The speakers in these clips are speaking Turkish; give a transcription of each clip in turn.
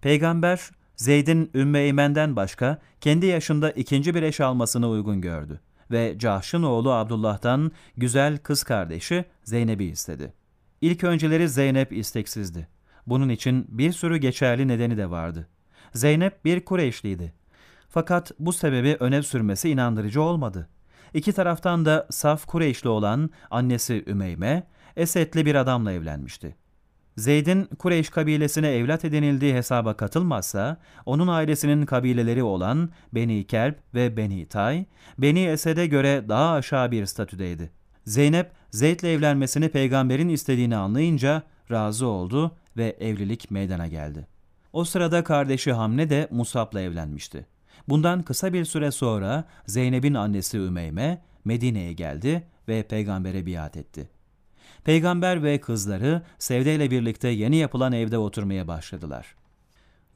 Peygamber Zeyd'in Ümmü Eymen'den başka kendi yaşında ikinci bir eş almasını uygun gördü ve Cahş'ın oğlu Abdullah'tan güzel kız kardeşi Zeynep'i istedi. İlk önceleri Zeynep isteksizdi. Bunun için bir sürü geçerli nedeni de vardı. Zeynep bir Kureyşliydi. Fakat bu sebebi öne sürmesi inandırıcı olmadı. İki taraftan da saf Kureyşli olan annesi Ümeyme, Esed'li bir adamla evlenmişti. Zeyd'in Kureyş kabilesine evlat edinildiği hesaba katılmazsa, onun ailesinin kabileleri olan Beni Kelb ve Beni Tay, Beni Esed'e göre daha aşağı bir statüdeydi. Zeynep, Zeyd'le evlenmesini peygamberin istediğini anlayınca razı oldu ve evlilik meydana geldi. O sırada kardeşi Hamne de Musab'la evlenmişti. Bundan kısa bir süre sonra Zeynep'in annesi Ümeyme Medine'ye geldi ve peygambere biat etti. Peygamber ve kızları Sevde ile birlikte yeni yapılan evde oturmaya başladılar.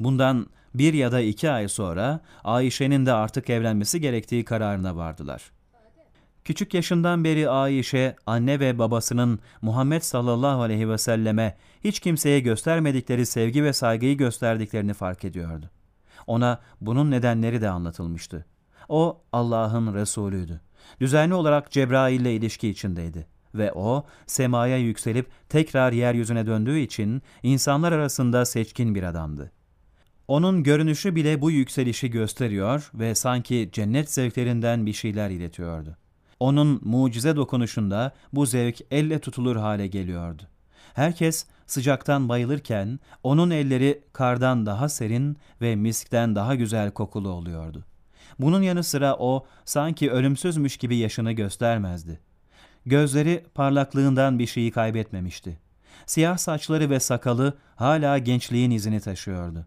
Bundan bir ya da iki ay sonra Ayşe'nin de artık evlenmesi gerektiği kararına vardılar. Küçük yaşından beri Ayşe, anne ve babasının Muhammed sallallahu aleyhi ve selleme hiç kimseye göstermedikleri sevgi ve saygıyı gösterdiklerini fark ediyordu. Ona bunun nedenleri de anlatılmıştı. O Allah'ın Resulüydü. Düzenli olarak Cebrail ile ilişki içindeydi ve o semaya yükselip tekrar yeryüzüne döndüğü için insanlar arasında seçkin bir adamdı. Onun görünüşü bile bu yükselişi gösteriyor ve sanki cennet zevklerinden bir şeyler iletiyordu. Onun mucize dokunuşunda bu zevk elle tutulur hale geliyordu. Herkes sıcaktan bayılırken onun elleri kardan daha serin ve miskten daha güzel kokulu oluyordu. Bunun yanı sıra o sanki ölümsüzmüş gibi yaşını göstermezdi. Gözleri parlaklığından bir şeyi kaybetmemişti. Siyah saçları ve sakalı hala gençliğin izini taşıyordu.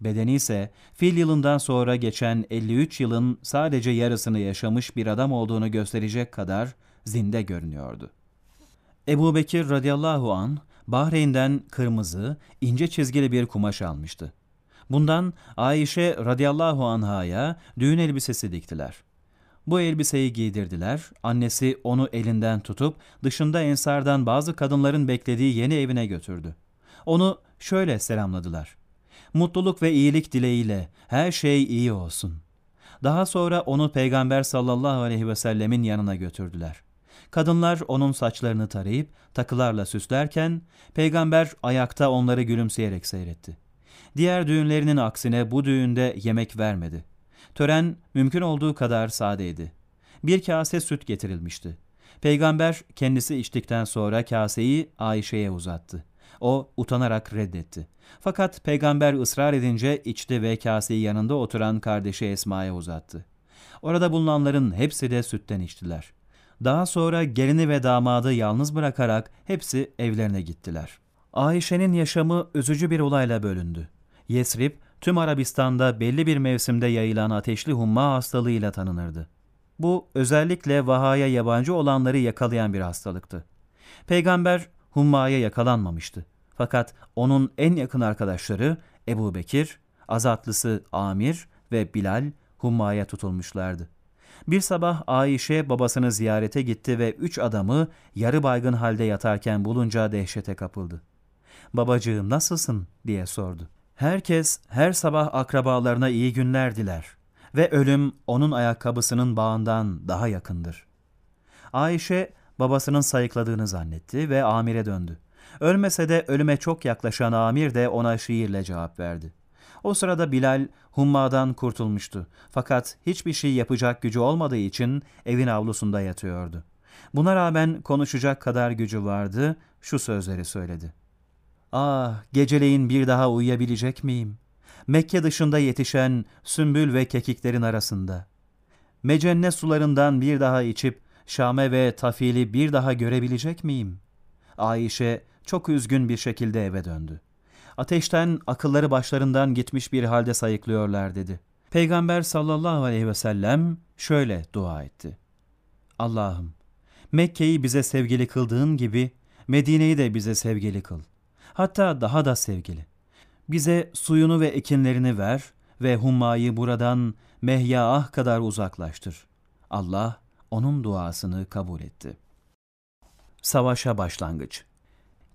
Bedeni ise fil yılından sonra geçen 53 yılın sadece yarısını yaşamış bir adam olduğunu gösterecek kadar zinde görünüyordu. Ebu Bekir radıyallahu an Bahreyn'den kırmızı, ince çizgili bir kumaş almıştı. Bundan Ayşe radıyallahu anhaya düğün elbisesi diktiler. Bu elbiseyi giydirdiler, annesi onu elinden tutup dışında ensardan bazı kadınların beklediği yeni evine götürdü. Onu şöyle selamladılar. Mutluluk ve iyilik dileğiyle her şey iyi olsun. Daha sonra onu Peygamber sallallahu aleyhi ve sellemin yanına götürdüler. Kadınlar onun saçlarını tarayıp takılarla süslerken peygamber ayakta onları gülümseyerek seyretti. Diğer düğünlerinin aksine bu düğünde yemek vermedi. Tören mümkün olduğu kadar sadeydi. Bir kase süt getirilmişti. Peygamber kendisi içtikten sonra kaseyi Ayşe'ye uzattı. O utanarak reddetti. Fakat peygamber ısrar edince içti ve kaseyi yanında oturan kardeşi Esma'ya uzattı. Orada bulunanların hepsi de sütten içtiler. Daha sonra gelini ve damadı yalnız bırakarak hepsi evlerine gittiler. Ayşe'nin yaşamı üzücü bir olayla bölündü. Yesrib, tüm Arabistan'da belli bir mevsimde yayılan ateşli humma hastalığıyla tanınırdı. Bu özellikle vahaya yabancı olanları yakalayan bir hastalıktı. Peygamber hummaya yakalanmamıştı. Fakat onun en yakın arkadaşları Ebu Bekir, azatlısı Amir ve Bilal hummaya tutulmuşlardı. Bir sabah Ayşe babasını ziyarete gitti ve üç adamı yarı baygın halde yatarken bulunca dehşete kapıldı. Babacığım nasılsın diye sordu. Herkes her sabah akrabalarına iyi günler diler ve ölüm onun ayakkabısının bağından daha yakındır. Ayşe babasının sayıkladığını zannetti ve amire döndü. Ölmese de ölüme çok yaklaşan amir de ona şiirle cevap verdi. O sırada Bilal hummadan kurtulmuştu. Fakat hiçbir şey yapacak gücü olmadığı için evin avlusunda yatıyordu. Buna rağmen konuşacak kadar gücü vardı, şu sözleri söyledi. Ah, geceleyin bir daha uyuyabilecek miyim? Mekke dışında yetişen sümbül ve kekiklerin arasında. Mecenne sularından bir daha içip Şame ve Tafil'i bir daha görebilecek miyim? Ayşe çok üzgün bir şekilde eve döndü. Ateşten akılları başlarından gitmiş bir halde sayıklıyorlar dedi. Peygamber sallallahu aleyhi ve sellem şöyle dua etti. Allah'ım Mekke'yi bize sevgili kıldığın gibi Medine'yi de bize sevgili kıl. Hatta daha da sevgili. Bize suyunu ve ekinlerini ver ve hummayı buradan mehyaah kadar uzaklaştır. Allah onun duasını kabul etti. Savaşa başlangıç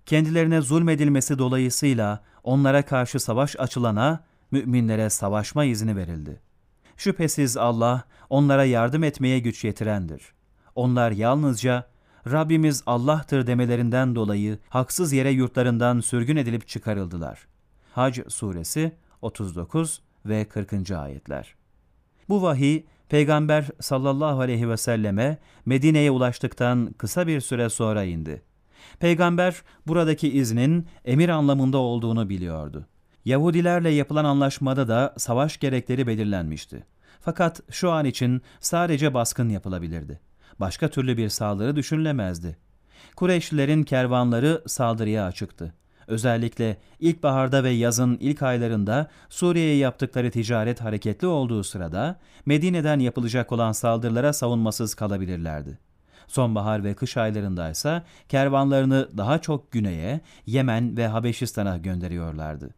kendilerine zulmedilmesi dolayısıyla onlara karşı savaş açılana müminlere savaşma izni verildi. Şüphesiz Allah onlara yardım etmeye güç yetirendir. Onlar yalnızca Rabbimiz Allah'tır demelerinden dolayı haksız yere yurtlarından sürgün edilip çıkarıldılar. Hac suresi 39 ve 40. ayetler. Bu vahiy Peygamber sallallahu aleyhi ve selleme Medine'ye ulaştıktan kısa bir süre sonra indi. Peygamber buradaki iznin emir anlamında olduğunu biliyordu. Yahudilerle yapılan anlaşmada da savaş gerekleri belirlenmişti. Fakat şu an için sadece baskın yapılabilirdi. Başka türlü bir saldırı düşünülemezdi. Kureyşlilerin kervanları saldırıya açıktı. Özellikle ilkbaharda ve yazın ilk aylarında Suriye'ye yaptıkları ticaret hareketli olduğu sırada Medine'den yapılacak olan saldırılara savunmasız kalabilirlerdi. Sonbahar ve kış aylarında ise kervanlarını daha çok güneye, Yemen ve Habeşistan'a gönderiyorlardı.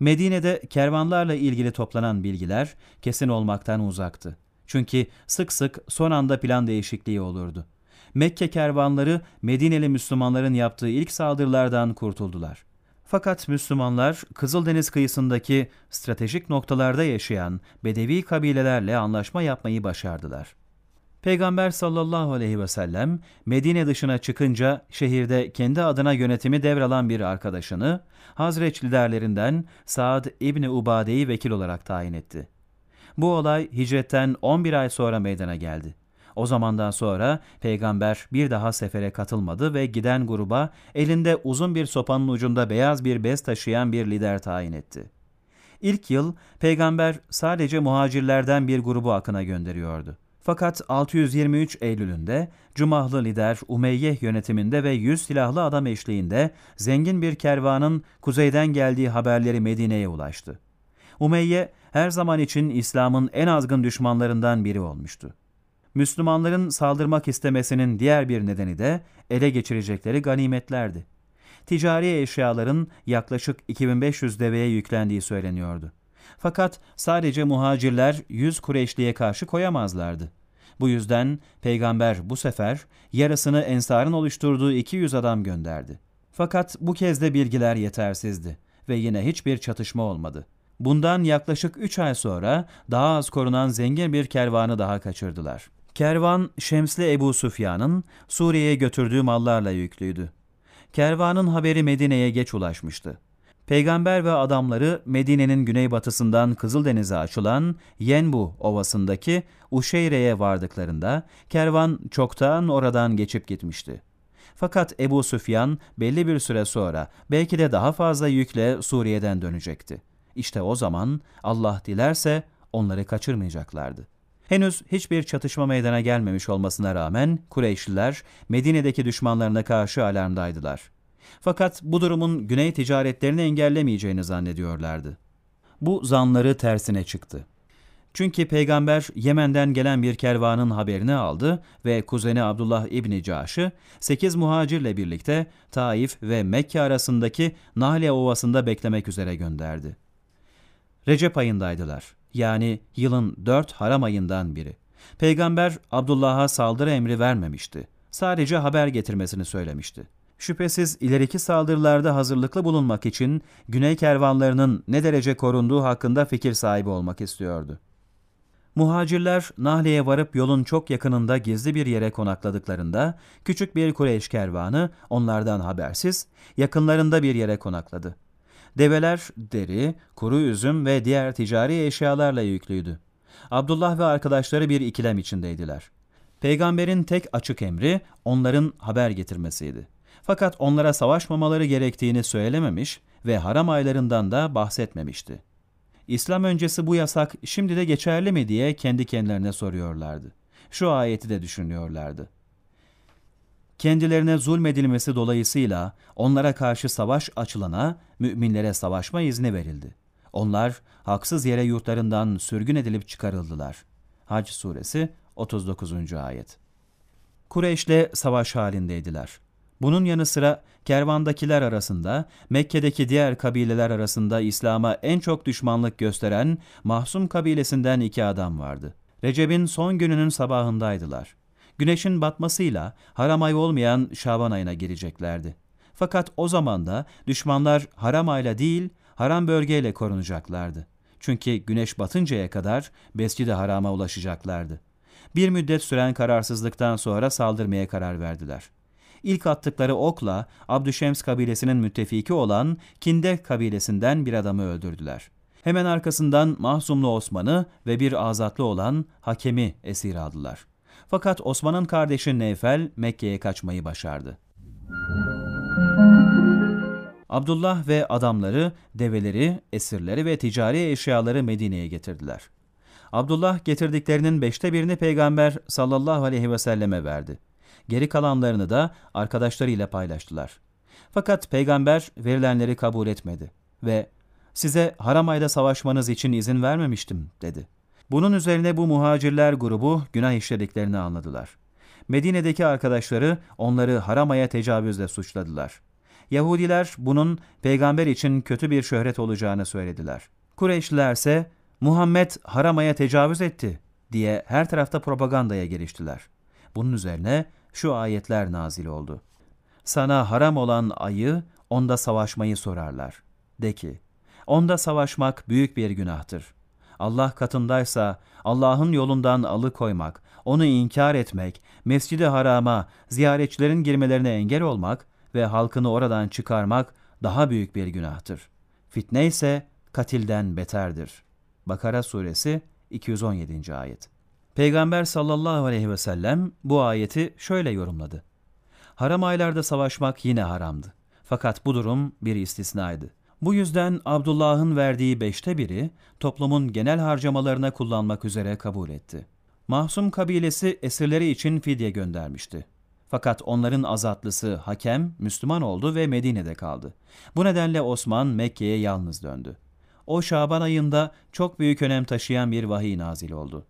Medine'de kervanlarla ilgili toplanan bilgiler kesin olmaktan uzaktı. Çünkü sık sık son anda plan değişikliği olurdu. Mekke kervanları Medineli Müslümanların yaptığı ilk saldırılardan kurtuldular. Fakat Müslümanlar Kızıldeniz kıyısındaki stratejik noktalarda yaşayan Bedevi kabilelerle anlaşma yapmayı başardılar. Peygamber sallallahu aleyhi ve sellem Medine dışına çıkınca şehirde kendi adına yönetimi devralan bir arkadaşını Hazreç liderlerinden Saad İbni Ubade'yi vekil olarak tayin etti. Bu olay hicretten 11 ay sonra meydana geldi. O zamandan sonra peygamber bir daha sefere katılmadı ve giden gruba elinde uzun bir sopanın ucunda beyaz bir bez taşıyan bir lider tayin etti. İlk yıl peygamber sadece muhacirlerden bir grubu akına gönderiyordu. Fakat 623 Eylül'ünde Cumahlı lider Umeyye yönetiminde ve 100 silahlı adam eşliğinde zengin bir kervanın kuzeyden geldiği haberleri Medine'ye ulaştı. Umeyye her zaman için İslam'ın en azgın düşmanlarından biri olmuştu. Müslümanların saldırmak istemesinin diğer bir nedeni de ele geçirecekleri ganimetlerdi. Ticari eşyaların yaklaşık 2500 deveye yüklendiği söyleniyordu. Fakat sadece muhacirler 100 Kureyşli'ye karşı koyamazlardı. Bu yüzden peygamber bu sefer yarısını ensarın oluşturduğu 200 adam gönderdi. Fakat bu kez de bilgiler yetersizdi ve yine hiçbir çatışma olmadı. Bundan yaklaşık 3 ay sonra daha az korunan zengin bir kervanı daha kaçırdılar. Kervan Şemsli Ebu Sufyan'ın Suriye'ye götürdüğü mallarla yüklüydü. Kervanın haberi Medine'ye geç ulaşmıştı. Peygamber ve adamları Medine'nin güneybatısından Kızıldeniz'e açılan Yenbu ovasındaki Uşeyre'ye vardıklarında kervan çoktan oradan geçip gitmişti. Fakat Ebu Süfyan belli bir süre sonra belki de daha fazla yükle Suriye'den dönecekti. İşte o zaman Allah dilerse onları kaçırmayacaklardı. Henüz hiçbir çatışma meydana gelmemiş olmasına rağmen Kureyşliler Medine'deki düşmanlarına karşı alarmdaydılar. Fakat bu durumun güney ticaretlerini engellemeyeceğini zannediyorlardı. Bu zanları tersine çıktı. Çünkü peygamber Yemen'den gelen bir kervanın haberini aldı ve kuzeni Abdullah İbni Caş'ı 8 muhacirle birlikte Taif ve Mekke arasındaki Nahle Ovası'nda beklemek üzere gönderdi. Recep ayındaydılar. Yani yılın dört haram ayından biri. Peygamber Abdullah'a saldırı emri vermemişti. Sadece haber getirmesini söylemişti. Şüphesiz ileriki saldırılarda hazırlıklı bulunmak için güney kervanlarının ne derece korunduğu hakkında fikir sahibi olmak istiyordu. Muhacirler Nahli'ye varıp yolun çok yakınında gizli bir yere konakladıklarında küçük bir Kureyş kervanı onlardan habersiz yakınlarında bir yere konakladı. Develer deri, kuru üzüm ve diğer ticari eşyalarla yüklüydü. Abdullah ve arkadaşları bir ikilem içindeydiler. Peygamberin tek açık emri onların haber getirmesiydi. Fakat onlara savaşmamaları gerektiğini söylememiş ve haram aylarından da bahsetmemişti. İslam öncesi bu yasak şimdi de geçerli mi diye kendi kendilerine soruyorlardı. Şu ayeti de düşünüyorlardı. Kendilerine zulmedilmesi dolayısıyla onlara karşı savaş açılana müminlere savaşma izni verildi. Onlar haksız yere yurtlarından sürgün edilip çıkarıldılar. Hac suresi 39. ayet. Kureyş'le savaş halindeydiler. Bunun yanı sıra kervandakiler arasında, Mekke'deki diğer kabileler arasında İslam'a en çok düşmanlık gösteren Mahsum kabilesinden iki adam vardı. Recep'in son gününün sabahındaydılar. Güneşin batmasıyla haram ay olmayan Şaban ayına gireceklerdi. Fakat o zaman da düşmanlar haram ayla değil, haram bölgeyle korunacaklardı. Çünkü güneş batıncaya kadar Mescid-i Haram'a ulaşacaklardı. Bir müddet süren kararsızlıktan sonra saldırmaya karar verdiler. İlk attıkları okla Abdüşems kabilesinin müttefiki olan Kinde kabilesinden bir adamı öldürdüler. Hemen arkasından Mahzumlu Osman'ı ve bir azatlı olan Hakem'i esir aldılar. Fakat Osman'ın kardeşi Neyfel Mekke'ye kaçmayı başardı. Abdullah ve adamları, develeri, esirleri ve ticari eşyaları Medine'ye getirdiler. Abdullah getirdiklerinin beşte birini Peygamber sallallahu aleyhi ve selleme verdi. Geri kalanlarını da arkadaşlarıyla paylaştılar. Fakat Peygamber verilenleri kabul etmedi ve size haram ayda savaşmanız için izin vermemiştim dedi. Bunun üzerine bu muhacirler grubu günah işlediklerini anladılar. Medine'deki arkadaşları onları haram aya tecavüzle suçladılar. Yahudiler bunun peygamber için kötü bir şöhret olacağını söylediler. Kureyşliler ise Muhammed haramaya tecavüz etti diye her tarafta propagandaya giriştiler. Bunun üzerine şu ayetler nazil oldu. Sana haram olan ayı onda savaşmayı sorarlar. De ki, onda savaşmak büyük bir günahtır. Allah katındaysa Allah'ın yolundan alıkoymak, onu inkar etmek, mescidi harama, ziyaretçilerin girmelerine engel olmak ve halkını oradan çıkarmak daha büyük bir günahtır. Fitne ise katilden beterdir. Bakara suresi 217. ayet. Peygamber sallallahu aleyhi ve sellem bu ayeti şöyle yorumladı. Haram aylarda savaşmak yine haramdı. Fakat bu durum bir istisnaydı. Bu yüzden Abdullah'ın verdiği beşte biri toplumun genel harcamalarına kullanmak üzere kabul etti. Mahsum kabilesi esirleri için fidye göndermişti. Fakat onların azatlısı Hakem Müslüman oldu ve Medine'de kaldı. Bu nedenle Osman Mekke'ye yalnız döndü. O Şaban ayında çok büyük önem taşıyan bir vahiy nazil oldu.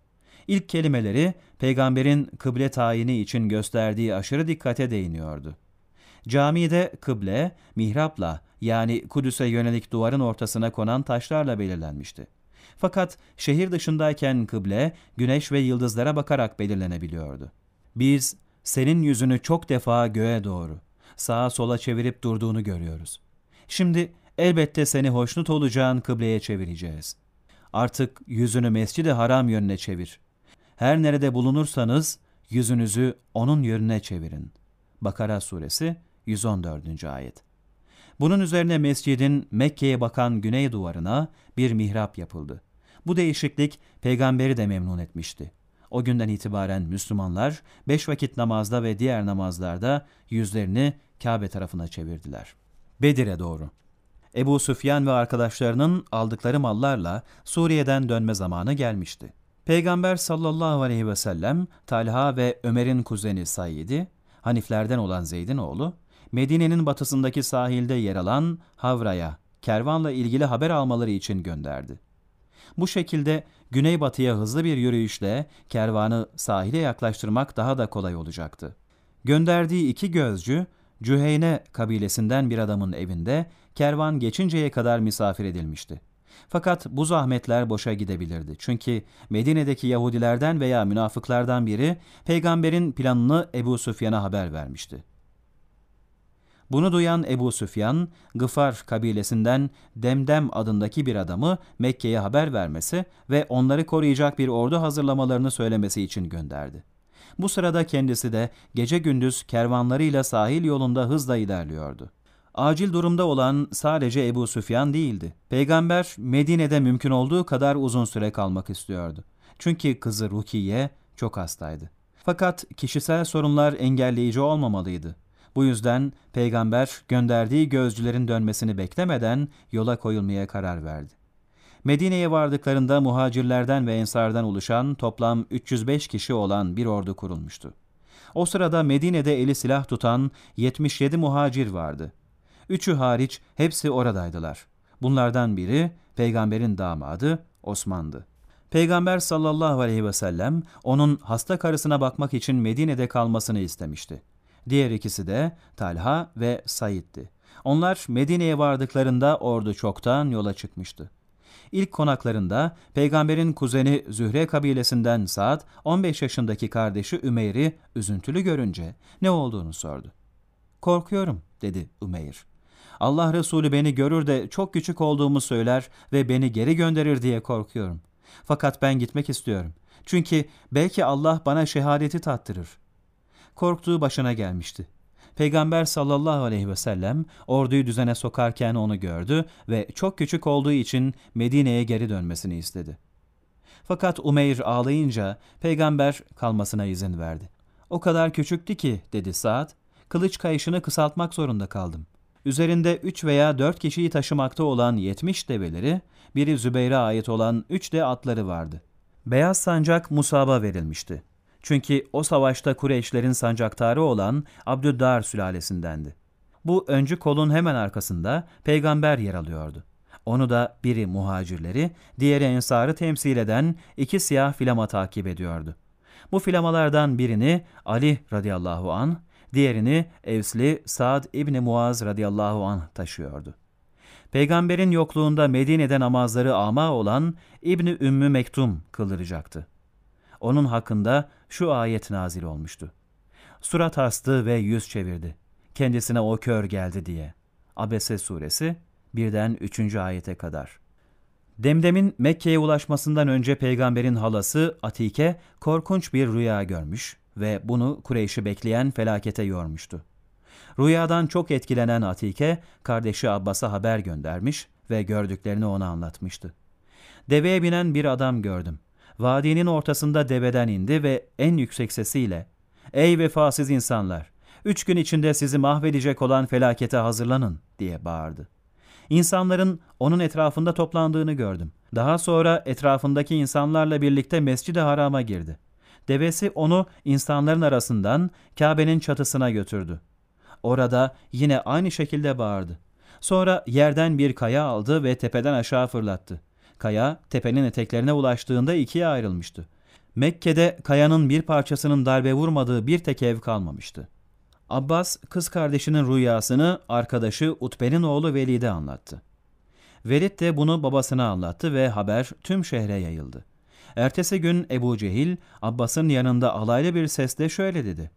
İlk kelimeleri peygamberin kıble tayini için gösterdiği aşırı dikkate değiniyordu. Camide kıble, mihrapla yani Kudüs'e yönelik duvarın ortasına konan taşlarla belirlenmişti. Fakat şehir dışındayken kıble, güneş ve yıldızlara bakarak belirlenebiliyordu. Biz senin yüzünü çok defa göğe doğru, sağa sola çevirip durduğunu görüyoruz. Şimdi elbette seni hoşnut olacağın kıbleye çevireceğiz. Artık yüzünü mescidi haram yönüne çevir. Her nerede bulunursanız yüzünüzü onun yönüne çevirin. Bakara suresi 114. ayet. Bunun üzerine mescidin Mekke'ye bakan güney duvarına bir mihrap yapıldı. Bu değişiklik peygamberi de memnun etmişti. O günden itibaren Müslümanlar beş vakit namazda ve diğer namazlarda yüzlerini Kabe tarafına çevirdiler. Bedir'e doğru. Ebu Süfyan ve arkadaşlarının aldıkları mallarla Suriye'den dönme zamanı gelmişti. Peygamber sallallahu aleyhi ve sellem Talha ve Ömer'in kuzeni Said'i, Haniflerden olan Zeyd'in oğlu, Medine'nin batısındaki sahilde yer alan Havra'ya kervanla ilgili haber almaları için gönderdi. Bu şekilde güneybatıya hızlı bir yürüyüşle kervanı sahile yaklaştırmak daha da kolay olacaktı. Gönderdiği iki gözcü, Cüheyne kabilesinden bir adamın evinde kervan geçinceye kadar misafir edilmişti. Fakat bu zahmetler boşa gidebilirdi. Çünkü Medine'deki Yahudilerden veya münafıklardan biri peygamberin planını Ebu Süfyan'a haber vermişti. Bunu duyan Ebu Süfyan, Gıfar kabilesinden Demdem adındaki bir adamı Mekke'ye haber vermesi ve onları koruyacak bir ordu hazırlamalarını söylemesi için gönderdi. Bu sırada kendisi de gece gündüz kervanlarıyla sahil yolunda hızla ilerliyordu. Acil durumda olan sadece Ebu Süfyan değildi. Peygamber Medine'de mümkün olduğu kadar uzun süre kalmak istiyordu. Çünkü kızı Rukiye çok hastaydı. Fakat kişisel sorunlar engelleyici olmamalıydı. Bu yüzden peygamber gönderdiği gözcülerin dönmesini beklemeden yola koyulmaya karar verdi. Medine'ye vardıklarında muhacirlerden ve ensardan oluşan toplam 305 kişi olan bir ordu kurulmuştu. O sırada Medine'de eli silah tutan 77 muhacir vardı. Üçü hariç hepsi oradaydılar. Bunlardan biri peygamberin damadı Osman'dı. Peygamber sallallahu aleyhi ve sellem onun hasta karısına bakmak için Medine'de kalmasını istemişti. Diğer ikisi de Talha ve Said'di. Onlar Medine'ye vardıklarında ordu çoktan yola çıkmıştı. İlk konaklarında peygamberin kuzeni Zühre kabilesinden Saad, 15 yaşındaki kardeşi Ümeyr'i üzüntülü görünce ne olduğunu sordu. Korkuyorum dedi Ümeyr. Allah Resulü beni görür de çok küçük olduğumu söyler ve beni geri gönderir diye korkuyorum. Fakat ben gitmek istiyorum. Çünkü belki Allah bana şehadeti tattırır. Korktuğu başına gelmişti. Peygamber sallallahu aleyhi ve sellem orduyu düzene sokarken onu gördü ve çok küçük olduğu için Medine'ye geri dönmesini istedi. Fakat Umeyr ağlayınca peygamber kalmasına izin verdi. O kadar küçüktü ki dedi Saad, kılıç kayışını kısaltmak zorunda kaldım. Üzerinde üç veya dört kişiyi taşımakta olan yetmiş develeri, biri Zübeyir'e ait olan üç de atları vardı. Beyaz sancak Musab'a verilmişti. Çünkü o savaşta Kureyşlerin sancaktarı olan Abdüddar sülalesindendi. Bu öncü kolun hemen arkasında peygamber yer alıyordu. Onu da biri muhacirleri, diğeri ensarı temsil eden iki siyah filama takip ediyordu. Bu filamalardan birini Ali radıyallahu an, diğerini Evsli Sa'd İbni Muaz radıyallahu an taşıyordu. Peygamberin yokluğunda Medine'de namazları ama olan İbni Ümmü Mektum kıldıracaktı. Onun hakkında şu ayet nazil olmuştu. Surat hastı ve yüz çevirdi. Kendisine o kör geldi diye. Abese suresi birden üçüncü ayete kadar. Demdem'in Mekke'ye ulaşmasından önce peygamberin halası Atike korkunç bir rüya görmüş ve bunu Kureyş'i bekleyen felakete yormuştu. Rüyadan çok etkilenen Atike, kardeşi Abbas'a haber göndermiş ve gördüklerini ona anlatmıştı. Deveye binen bir adam gördüm. Vadinin ortasında deveden indi ve en yüksek sesiyle, ''Ey vefasız insanlar! Üç gün içinde sizi mahvedecek olan felakete hazırlanın!'' diye bağırdı. İnsanların onun etrafında toplandığını gördüm. Daha sonra etrafındaki insanlarla birlikte Mescid-i Haram'a girdi. Devesi onu insanların arasından Kabe'nin çatısına götürdü. Orada yine aynı şekilde bağırdı. Sonra yerden bir kaya aldı ve tepeden aşağı fırlattı. Kaya tepenin eteklerine ulaştığında ikiye ayrılmıştı. Mekke'de kayanın bir parçasının darbe vurmadığı bir tek ev kalmamıştı. Abbas kız kardeşinin rüyasını arkadaşı Utbe'nin oğlu Velid'e anlattı. Velid de bunu babasına anlattı ve haber tüm şehre yayıldı. Ertesi gün Ebu Cehil Abbas'ın yanında alaylı bir sesle şöyle dedi.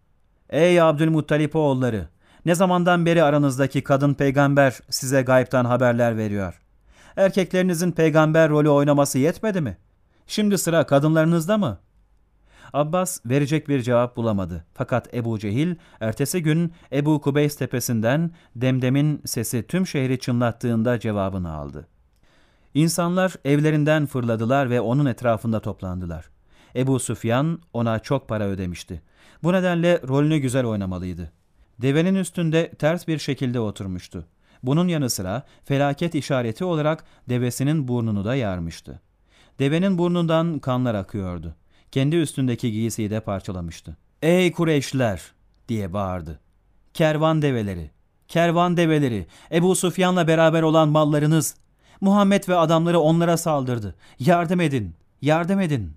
Ey Abdülmuttalip oğulları! Ne zamandan beri aranızdaki kadın peygamber size gaybtan haberler veriyor? Erkeklerinizin peygamber rolü oynaması yetmedi mi? Şimdi sıra kadınlarınızda mı? Abbas verecek bir cevap bulamadı. Fakat Ebu Cehil ertesi gün Ebu Kubeys tepesinden Demdem'in sesi tüm şehri çınlattığında cevabını aldı. İnsanlar evlerinden fırladılar ve onun etrafında toplandılar. Ebu Süfyan ona çok para ödemişti. Bu nedenle rolünü güzel oynamalıydı. Devenin üstünde ters bir şekilde oturmuştu. Bunun yanı sıra felaket işareti olarak devesinin burnunu da yarmıştı. Devenin burnundan kanlar akıyordu. Kendi üstündeki giysiyi de parçalamıştı. ''Ey Kureyşliler!'' diye bağırdı. ''Kervan develeri, kervan develeri, Ebu Sufyan'la beraber olan mallarınız, Muhammed ve adamları onlara saldırdı. Yardım edin, yardım edin.''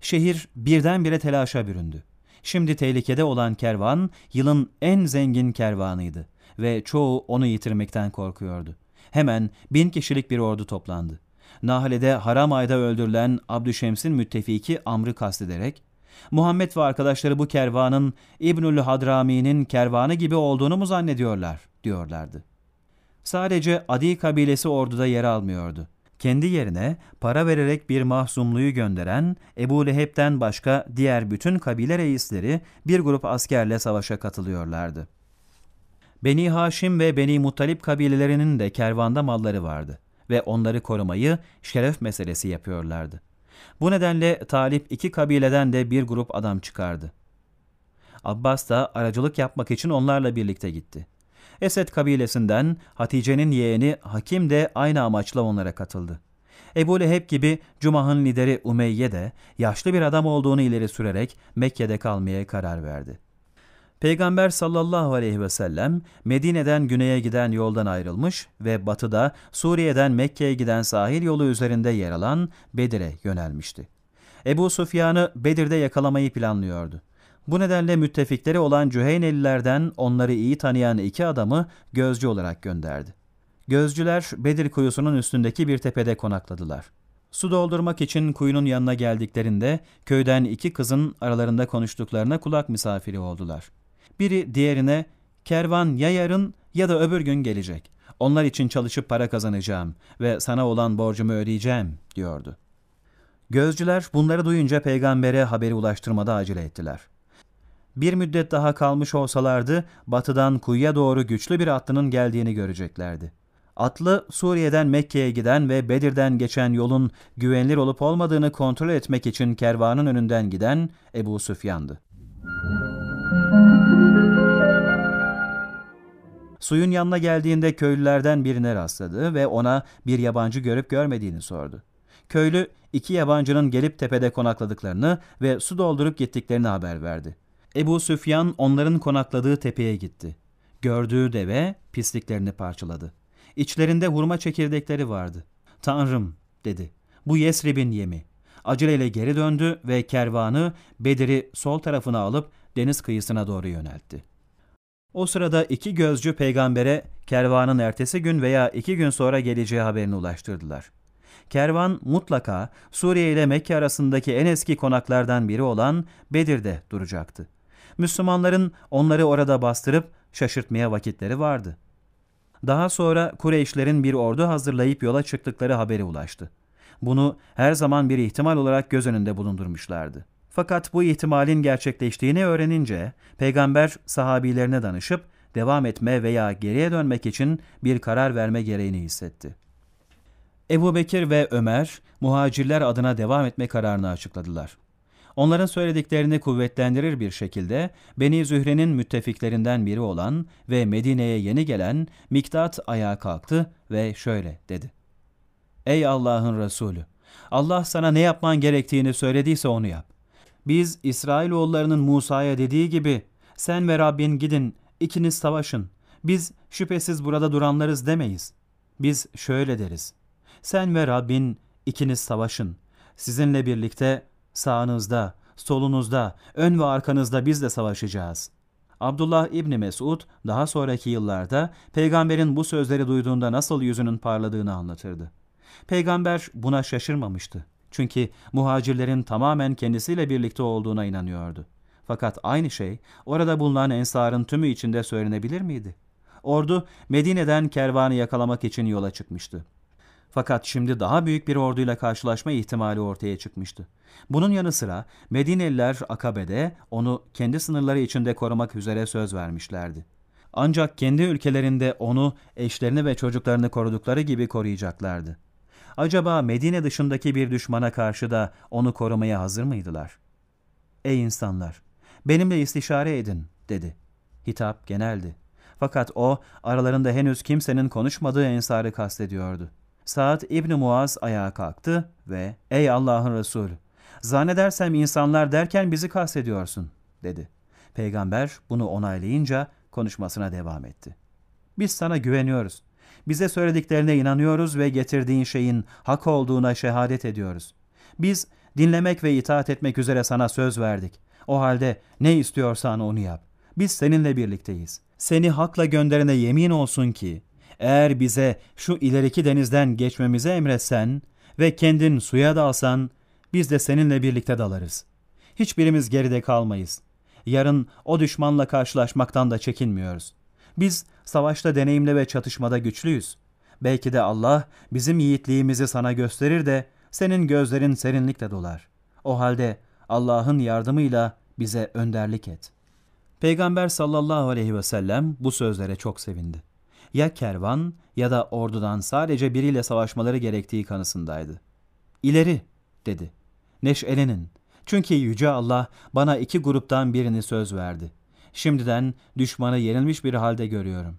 Şehir birdenbire telaşa büründü. Şimdi tehlikede olan kervan yılın en zengin kervanıydı ve çoğu onu yitirmekten korkuyordu. Hemen bin kişilik bir ordu toplandı. Nahle'de haram ayda öldürülen Abdüşems'in müttefiki Amr'ı kastederek, Muhammed ve arkadaşları bu kervanın İbnül Hadrami'nin kervanı gibi olduğunu mu zannediyorlar, diyorlardı. Sadece Adi kabilesi orduda yer almıyordu. Kendi yerine para vererek bir mahzumluyu gönderen Ebu Leheb'den başka diğer bütün kabile reisleri bir grup askerle savaşa katılıyorlardı. Beni Haşim ve Beni Muttalip kabilelerinin de kervanda malları vardı ve onları korumayı şeref meselesi yapıyorlardı. Bu nedenle Talip iki kabileden de bir grup adam çıkardı. Abbas da aracılık yapmak için onlarla birlikte gitti. Esed kabilesinden Hatice'nin yeğeni Hakim de aynı amaçla onlara katıldı. Ebu Leheb gibi Cumah'ın lideri Umeyye de yaşlı bir adam olduğunu ileri sürerek Mekke'de kalmaya karar verdi. Peygamber sallallahu aleyhi ve sellem Medine'den güneye giden yoldan ayrılmış ve batıda Suriye'den Mekke'ye giden sahil yolu üzerinde yer alan Bedir'e yönelmişti. Ebu Sufyan'ı Bedir'de yakalamayı planlıyordu. Bu nedenle müttefikleri olan Cüheynelilerden onları iyi tanıyan iki adamı gözcü olarak gönderdi. Gözcüler Bedir kuyusunun üstündeki bir tepede konakladılar. Su doldurmak için kuyunun yanına geldiklerinde köyden iki kızın aralarında konuştuklarına kulak misafiri oldular. Biri diğerine Kervan ya yarın ya da öbür gün gelecek. Onlar için çalışıp para kazanacağım ve sana olan borcumu ödeyeceğim diyordu. Gözcüler bunları duyunca peygambere haberi ulaştırmada acele ettiler. Bir müddet daha kalmış olsalardı batıdan kuyuya doğru güçlü bir atlının geldiğini göreceklerdi. Atlı Suriye'den Mekke'ye giden ve Bedir'den geçen yolun güvenilir olup olmadığını kontrol etmek için kervanın önünden giden Ebu Süfyan'dı. Suyun yanına geldiğinde köylülerden birine rastladı ve ona bir yabancı görüp görmediğini sordu. Köylü iki yabancının gelip tepede konakladıklarını ve su doldurup gittiklerini haber verdi. Ebu Süfyan onların konakladığı tepeye gitti. Gördüğü deve pisliklerini parçaladı. İçlerinde hurma çekirdekleri vardı. Tanrım dedi. Bu Yesrib'in yemi. Aceleyle geri döndü ve kervanı Bedir'i sol tarafına alıp deniz kıyısına doğru yöneltti. O sırada iki gözcü peygambere kervanın ertesi gün veya iki gün sonra geleceği haberini ulaştırdılar. Kervan mutlaka Suriye ile Mekke arasındaki en eski konaklardan biri olan Bedir'de duracaktı. Müslümanların onları orada bastırıp şaşırtmaya vakitleri vardı. Daha sonra Kureyşlerin bir ordu hazırlayıp yola çıktıkları haberi ulaştı. Bunu her zaman bir ihtimal olarak göz önünde bulundurmuşlardı. Fakat bu ihtimalin gerçekleştiğini öğrenince peygamber sahabilerine danışıp devam etme veya geriye dönmek için bir karar verme gereğini hissetti. Ebu Bekir ve Ömer muhacirler adına devam etme kararını açıkladılar. Onların söylediklerini kuvvetlendirir bir şekilde Beni Zühre'nin müttefiklerinden biri olan ve Medine'ye yeni gelen Miktat ayağa kalktı ve şöyle dedi. Ey Allah'ın Resulü! Allah sana ne yapman gerektiğini söylediyse onu yap. Biz İsrailoğullarının Musa'ya dediği gibi sen ve Rabbin gidin ikiniz savaşın. Biz şüphesiz burada duranlarız demeyiz. Biz şöyle deriz. Sen ve Rabbin ikiniz savaşın. Sizinle birlikte sağınızda, solunuzda, ön ve arkanızda biz de savaşacağız. Abdullah İbni Mesud daha sonraki yıllarda peygamberin bu sözleri duyduğunda nasıl yüzünün parladığını anlatırdı. Peygamber buna şaşırmamıştı. Çünkü muhacirlerin tamamen kendisiyle birlikte olduğuna inanıyordu. Fakat aynı şey orada bulunan ensarın tümü içinde söylenebilir miydi? Ordu Medine'den kervanı yakalamak için yola çıkmıştı. Fakat şimdi daha büyük bir orduyla karşılaşma ihtimali ortaya çıkmıştı. Bunun yanı sıra Medineliler Akabe'de onu kendi sınırları içinde korumak üzere söz vermişlerdi. Ancak kendi ülkelerinde onu eşlerini ve çocuklarını korudukları gibi koruyacaklardı. Acaba Medine dışındaki bir düşmana karşı da onu korumaya hazır mıydılar? Ey insanlar! Benimle istişare edin, dedi. Hitap geneldi. Fakat o, aralarında henüz kimsenin konuşmadığı ensarı kastediyordu. Saad İbni Muaz ayağa kalktı ve ''Ey Allah'ın Resulü, zannedersem insanlar derken bizi kastediyorsun.'' dedi. Peygamber bunu onaylayınca konuşmasına devam etti. ''Biz sana güveniyoruz. Bize söylediklerine inanıyoruz ve getirdiğin şeyin hak olduğuna şehadet ediyoruz. Biz dinlemek ve itaat etmek üzere sana söz verdik. O halde ne istiyorsan onu yap. Biz seninle birlikteyiz. Seni hakla gönderene yemin olsun ki eğer bize şu ileriki denizden geçmemizi emretsen ve kendin suya dalsan, biz de seninle birlikte dalarız. Hiçbirimiz geride kalmayız. Yarın o düşmanla karşılaşmaktan da çekinmiyoruz. Biz savaşta deneyimli ve çatışmada güçlüyüz. Belki de Allah bizim yiğitliğimizi sana gösterir de senin gözlerin serinlikle dolar. O halde Allah'ın yardımıyla bize önderlik et. Peygamber sallallahu aleyhi ve sellem bu sözlere çok sevindi ya kervan ya da ordudan sadece biriyle savaşmaları gerektiği kanısındaydı. İleri, dedi. Neşelenin. Çünkü Yüce Allah bana iki gruptan birini söz verdi. Şimdiden düşmanı yenilmiş bir halde görüyorum.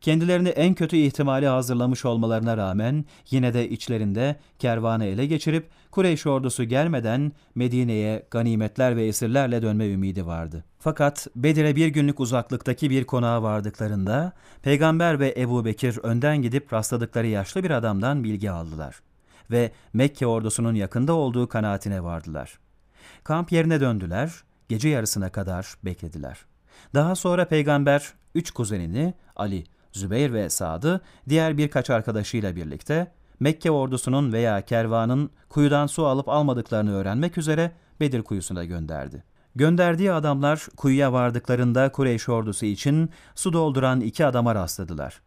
Kendilerini en kötü ihtimali hazırlamış olmalarına rağmen yine de içlerinde kervanı ele geçirip Kureyş ordusu gelmeden Medine'ye ganimetler ve esirlerle dönme ümidi vardı. Fakat Bedir'e bir günlük uzaklıktaki bir konağa vardıklarında Peygamber ve Ebu Bekir önden gidip rastladıkları yaşlı bir adamdan bilgi aldılar ve Mekke ordusunun yakında olduğu kanaatine vardılar. Kamp yerine döndüler, gece yarısına kadar beklediler. Daha sonra peygamber üç kuzenini Ali, Zübeyir ve Sad'ı diğer birkaç arkadaşıyla birlikte Mekke ordusunun veya kervanın kuyudan su alıp almadıklarını öğrenmek üzere Bedir kuyusuna gönderdi. Gönderdiği adamlar kuyuya vardıklarında Kureyş ordusu için su dolduran iki adama rastladılar.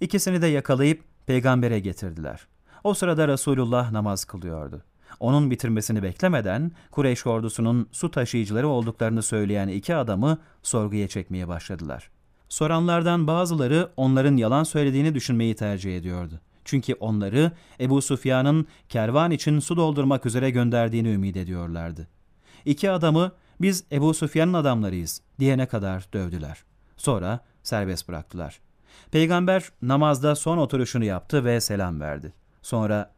İkisini de yakalayıp peygambere getirdiler. O sırada Resulullah namaz kılıyordu. Onun bitirmesini beklemeden Kureyş ordusunun su taşıyıcıları olduklarını söyleyen iki adamı sorguya çekmeye başladılar. Soranlardan bazıları onların yalan söylediğini düşünmeyi tercih ediyordu. Çünkü onları Ebu Sufyan'ın kervan için su doldurmak üzere gönderdiğini ümit ediyorlardı. İki adamı biz Ebu Sufyan'ın adamlarıyız diyene kadar dövdüler. Sonra serbest bıraktılar. Peygamber namazda son oturuşunu yaptı ve selam verdi. Sonra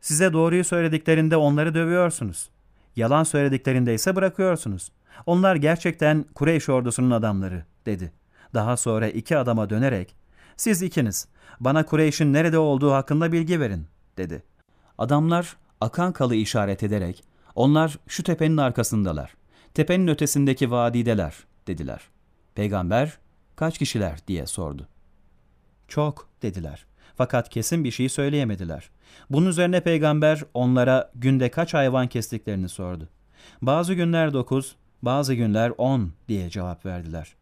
size doğruyu söylediklerinde onları dövüyorsunuz. Yalan söylediklerinde ise bırakıyorsunuz. Onlar gerçekten Kureyş ordusunun adamları dedi. Daha sonra iki adama dönerek siz ikiniz bana Kureyş'in nerede olduğu hakkında bilgi verin dedi. Adamlar akan kalı işaret ederek onlar şu tepenin arkasındalar. Tepenin ötesindeki vadideler dediler. Peygamber kaç kişiler diye sordu. Çok dediler. Fakat kesin bir şey söyleyemediler. Bunun üzerine peygamber onlara günde kaç hayvan kestiklerini sordu. Bazı günler dokuz, bazı günler on diye cevap verdiler.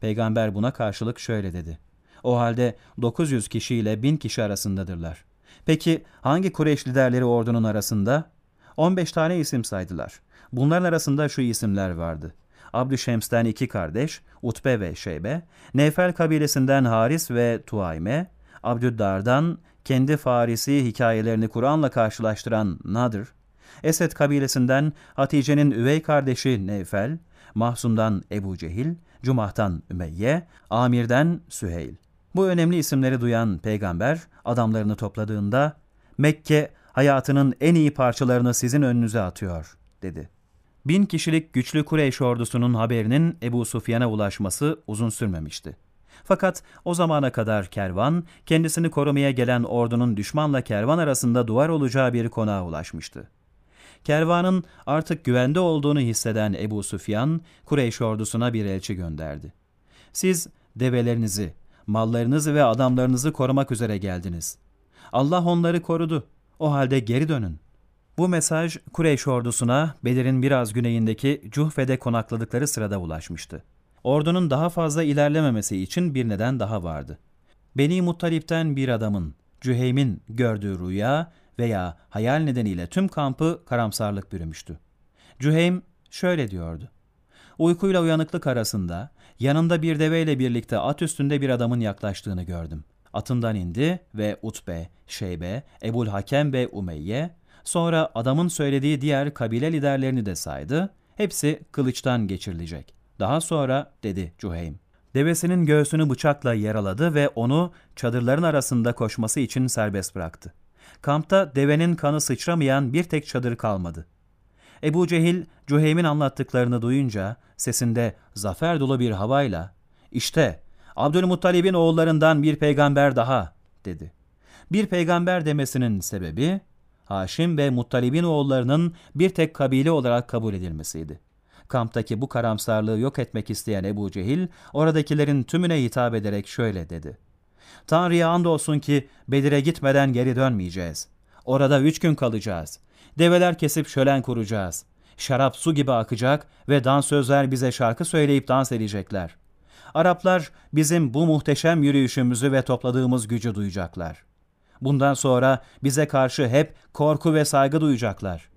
Peygamber buna karşılık şöyle dedi. O halde 900 kişi ile 1000 kişi arasındadırlar. Peki hangi Kureyş liderleri ordunun arasında? 15 tane isim saydılar. Bunların arasında şu isimler vardı. Abdüşems'ten iki kardeş, Utbe ve Şeybe, Nefel kabilesinden Haris ve Tuayme, Abdüddar'dan kendi Farisi hikayelerini Kur'an'la karşılaştıran Nadir, Esed kabilesinden Hatice'nin üvey kardeşi Nefel, Mahsun'dan Ebu Cehil, Cumah'tan Ümeyye, Amir'den Süheyl. Bu önemli isimleri duyan peygamber adamlarını topladığında Mekke hayatının en iyi parçalarını sizin önünüze atıyor dedi. Bin kişilik güçlü Kureyş ordusunun haberinin Ebu Sufyan'a ulaşması uzun sürmemişti. Fakat o zamana kadar kervan, kendisini korumaya gelen ordunun düşmanla kervan arasında duvar olacağı bir konağa ulaşmıştı. Kervanın artık güvende olduğunu hisseden Ebu Sufyan, Kureyş ordusuna bir elçi gönderdi. Siz develerinizi, mallarınızı ve adamlarınızı korumak üzere geldiniz. Allah onları korudu. O halde geri dönün. Bu mesaj Kureyş ordusuna Bedir'in biraz güneyindeki Cuhfe'de konakladıkları sırada ulaşmıştı. Ordunun daha fazla ilerlememesi için bir neden daha vardı. Beni Muttalip'ten bir adamın, Cüheym'in gördüğü rüya veya hayal nedeniyle tüm kampı karamsarlık bürümüştü. Cüheym şöyle diyordu. Uykuyla uyanıklık arasında yanında bir deveyle birlikte at üstünde bir adamın yaklaştığını gördüm. Atından indi ve Utbe, Şeybe, Ebul Hakem ve Umeyye, sonra adamın söylediği diğer kabile liderlerini de saydı. Hepsi kılıçtan geçirilecek. Daha sonra dedi Cuheym. Devesinin göğsünü bıçakla yaraladı ve onu çadırların arasında koşması için serbest bıraktı. Kampta devenin kanı sıçramayan bir tek çadır kalmadı. Ebu Cehil, Cüheym'in anlattıklarını duyunca sesinde zafer dolu bir havayla ''İşte Abdülmuttalib'in oğullarından bir peygamber daha'' dedi. Bir peygamber demesinin sebebi Haşim ve Muttalib'in oğullarının bir tek kabile olarak kabul edilmesiydi. Kamptaki bu karamsarlığı yok etmek isteyen Ebu Cehil, oradakilerin tümüne hitap ederek şöyle dedi. Tanrı'ya andolsun ki Bedir'e gitmeden geri dönmeyeceğiz. Orada üç gün kalacağız. Develer kesip şölen kuracağız. Şarap su gibi akacak ve dansözler bize şarkı söyleyip dans edecekler. Araplar bizim bu muhteşem yürüyüşümüzü ve topladığımız gücü duyacaklar. Bundan sonra bize karşı hep korku ve saygı duyacaklar.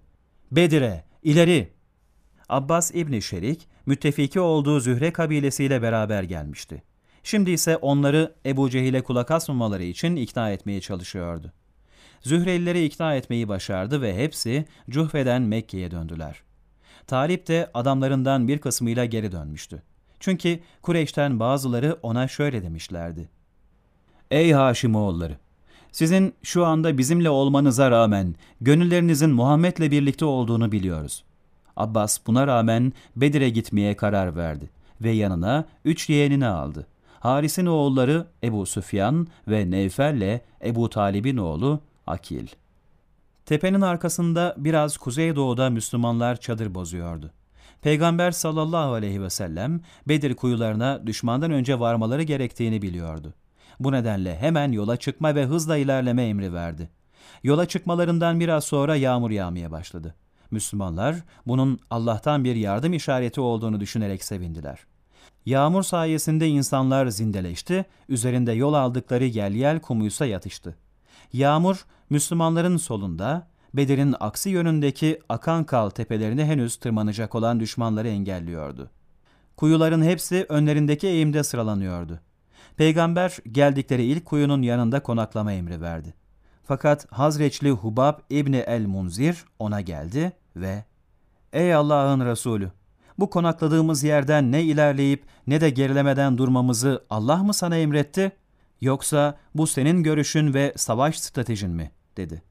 Bedir'e, ileri! Abbas İbni Şerik, müttefiki olduğu Zühre kabilesiyle beraber gelmişti. Şimdi ise onları Ebu Cehil'e kulak asmamaları için ikna etmeye çalışıyordu. Zührelileri ikna etmeyi başardı ve hepsi Cuhfe'den Mekke'ye döndüler. Talip de adamlarından bir kısmıyla geri dönmüştü. Çünkü Kureyş'ten bazıları ona şöyle demişlerdi. Ey Haşimoğulları! Sizin şu anda bizimle olmanıza rağmen gönüllerinizin Muhammed'le birlikte olduğunu biliyoruz. Abbas buna rağmen Bedir'e gitmeye karar verdi ve yanına üç yeğenini aldı. Haris'in oğulları Ebu Süfyan ve Nevfel'le Ebu Talib'in oğlu Akil. Tepenin arkasında biraz kuzeydoğuda Müslümanlar çadır bozuyordu. Peygamber sallallahu aleyhi ve sellem Bedir kuyularına düşmandan önce varmaları gerektiğini biliyordu. Bu nedenle hemen yola çıkma ve hızla ilerleme emri verdi. Yola çıkmalarından biraz sonra yağmur yağmaya başladı. Müslümanlar bunun Allah'tan bir yardım işareti olduğunu düşünerek sevindiler. Yağmur sayesinde insanlar zindeleşti, üzerinde yol aldıkları yel kumuysa yatıştı. Yağmur Müslümanların solunda, Bedir'in aksi yönündeki akan kal tepelerine henüz tırmanacak olan düşmanları engelliyordu. Kuyuların hepsi önlerindeki eğimde sıralanıyordu. Peygamber geldikleri ilk kuyunun yanında konaklama emri verdi. Fakat Hazreçli Hubab İbni el-Munzir ona geldi ve ''Ey Allah'ın Resulü, bu konakladığımız yerden ne ilerleyip ne de gerilemeden durmamızı Allah mı sana emretti, yoksa bu senin görüşün ve savaş stratejin mi?'' dedi.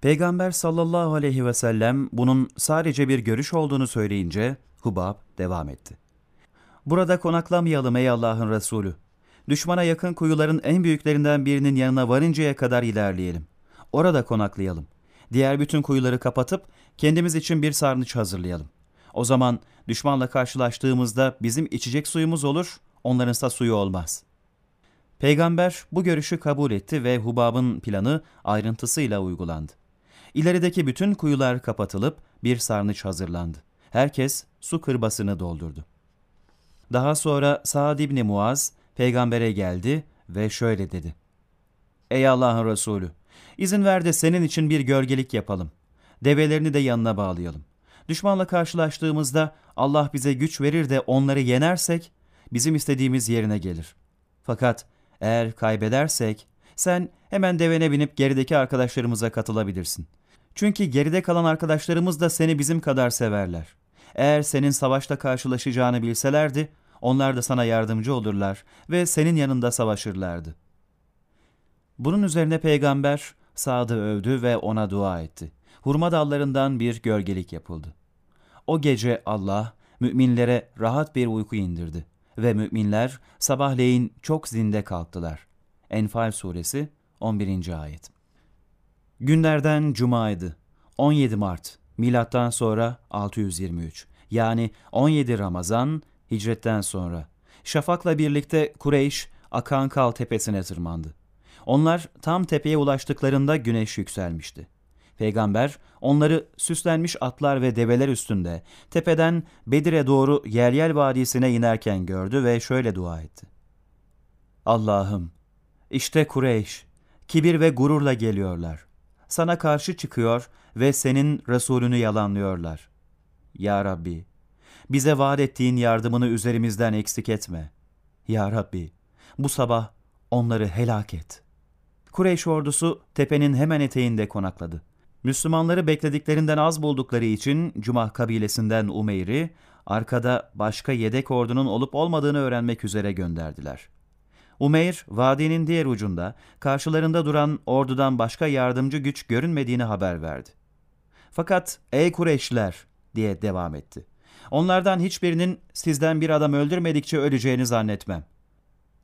Peygamber sallallahu aleyhi ve sellem bunun sadece bir görüş olduğunu söyleyince Hubab devam etti. Burada konaklamayalım ey Allah'ın Resulü. Düşmana yakın kuyuların en büyüklerinden birinin yanına varıncaya kadar ilerleyelim. Orada konaklayalım. Diğer bütün kuyuları kapatıp kendimiz için bir sarnıç hazırlayalım. O zaman düşmanla karşılaştığımızda bizim içecek suyumuz olur, onlarınsa suyu olmaz. Peygamber bu görüşü kabul etti ve Hubab'ın planı ayrıntısıyla uygulandı. İlerideki bütün kuyular kapatılıp bir sarnıç hazırlandı. Herkes su kırbasını doldurdu. Daha sonra Sa'd İbni Muaz peygambere geldi ve şöyle dedi. Ey Allah'ın Resulü! izin ver de senin için bir gölgelik yapalım. Develerini de yanına bağlayalım. Düşmanla karşılaştığımızda Allah bize güç verir de onları yenersek bizim istediğimiz yerine gelir. Fakat eğer kaybedersek sen hemen devene binip gerideki arkadaşlarımıza katılabilirsin. Çünkü geride kalan arkadaşlarımız da seni bizim kadar severler. Eğer senin savaşta karşılaşacağını bilselerdi, onlar da sana yardımcı olurlar ve senin yanında savaşırlardı. Bunun üzerine peygamber Sad'ı övdü ve ona dua etti. Hurma dallarından bir gölgelik yapıldı. O gece Allah müminlere rahat bir uyku indirdi ve müminler sabahleyin çok zinde kalktılar. Enfal suresi 11. ayet. Günlerden cumaydı. 17 Mart milattan sonra 623. Yani 17 Ramazan hicretten sonra. Şafak'la birlikte Kureyş Akankal tepesine tırmandı. Onlar tam tepeye ulaştıklarında güneş yükselmişti. Peygamber onları süslenmiş atlar ve develer üstünde tepeden Bedir'e doğru Yeryel Vadisi'ne inerken gördü ve şöyle dua etti. Allah'ım işte Kureyş kibir ve gururla geliyorlar. Sana karşı çıkıyor ve senin Resulünü yalanlıyorlar. Ya Rabbi bize vaat ettiğin yardımını üzerimizden eksik etme. Ya Rabbi bu sabah onları helak et.'' Kureyş ordusu tepenin hemen eteğinde konakladı. Müslümanları beklediklerinden az buldukları için Cumah kabilesinden Umeyr'i arkada başka yedek ordunun olup olmadığını öğrenmek üzere gönderdiler. Umeyr, vadinin diğer ucunda, karşılarında duran ordudan başka yardımcı güç görünmediğini haber verdi. Fakat ey Kureyşliler diye devam etti. Onlardan hiçbirinin sizden bir adam öldürmedikçe öleceğini zannetmem.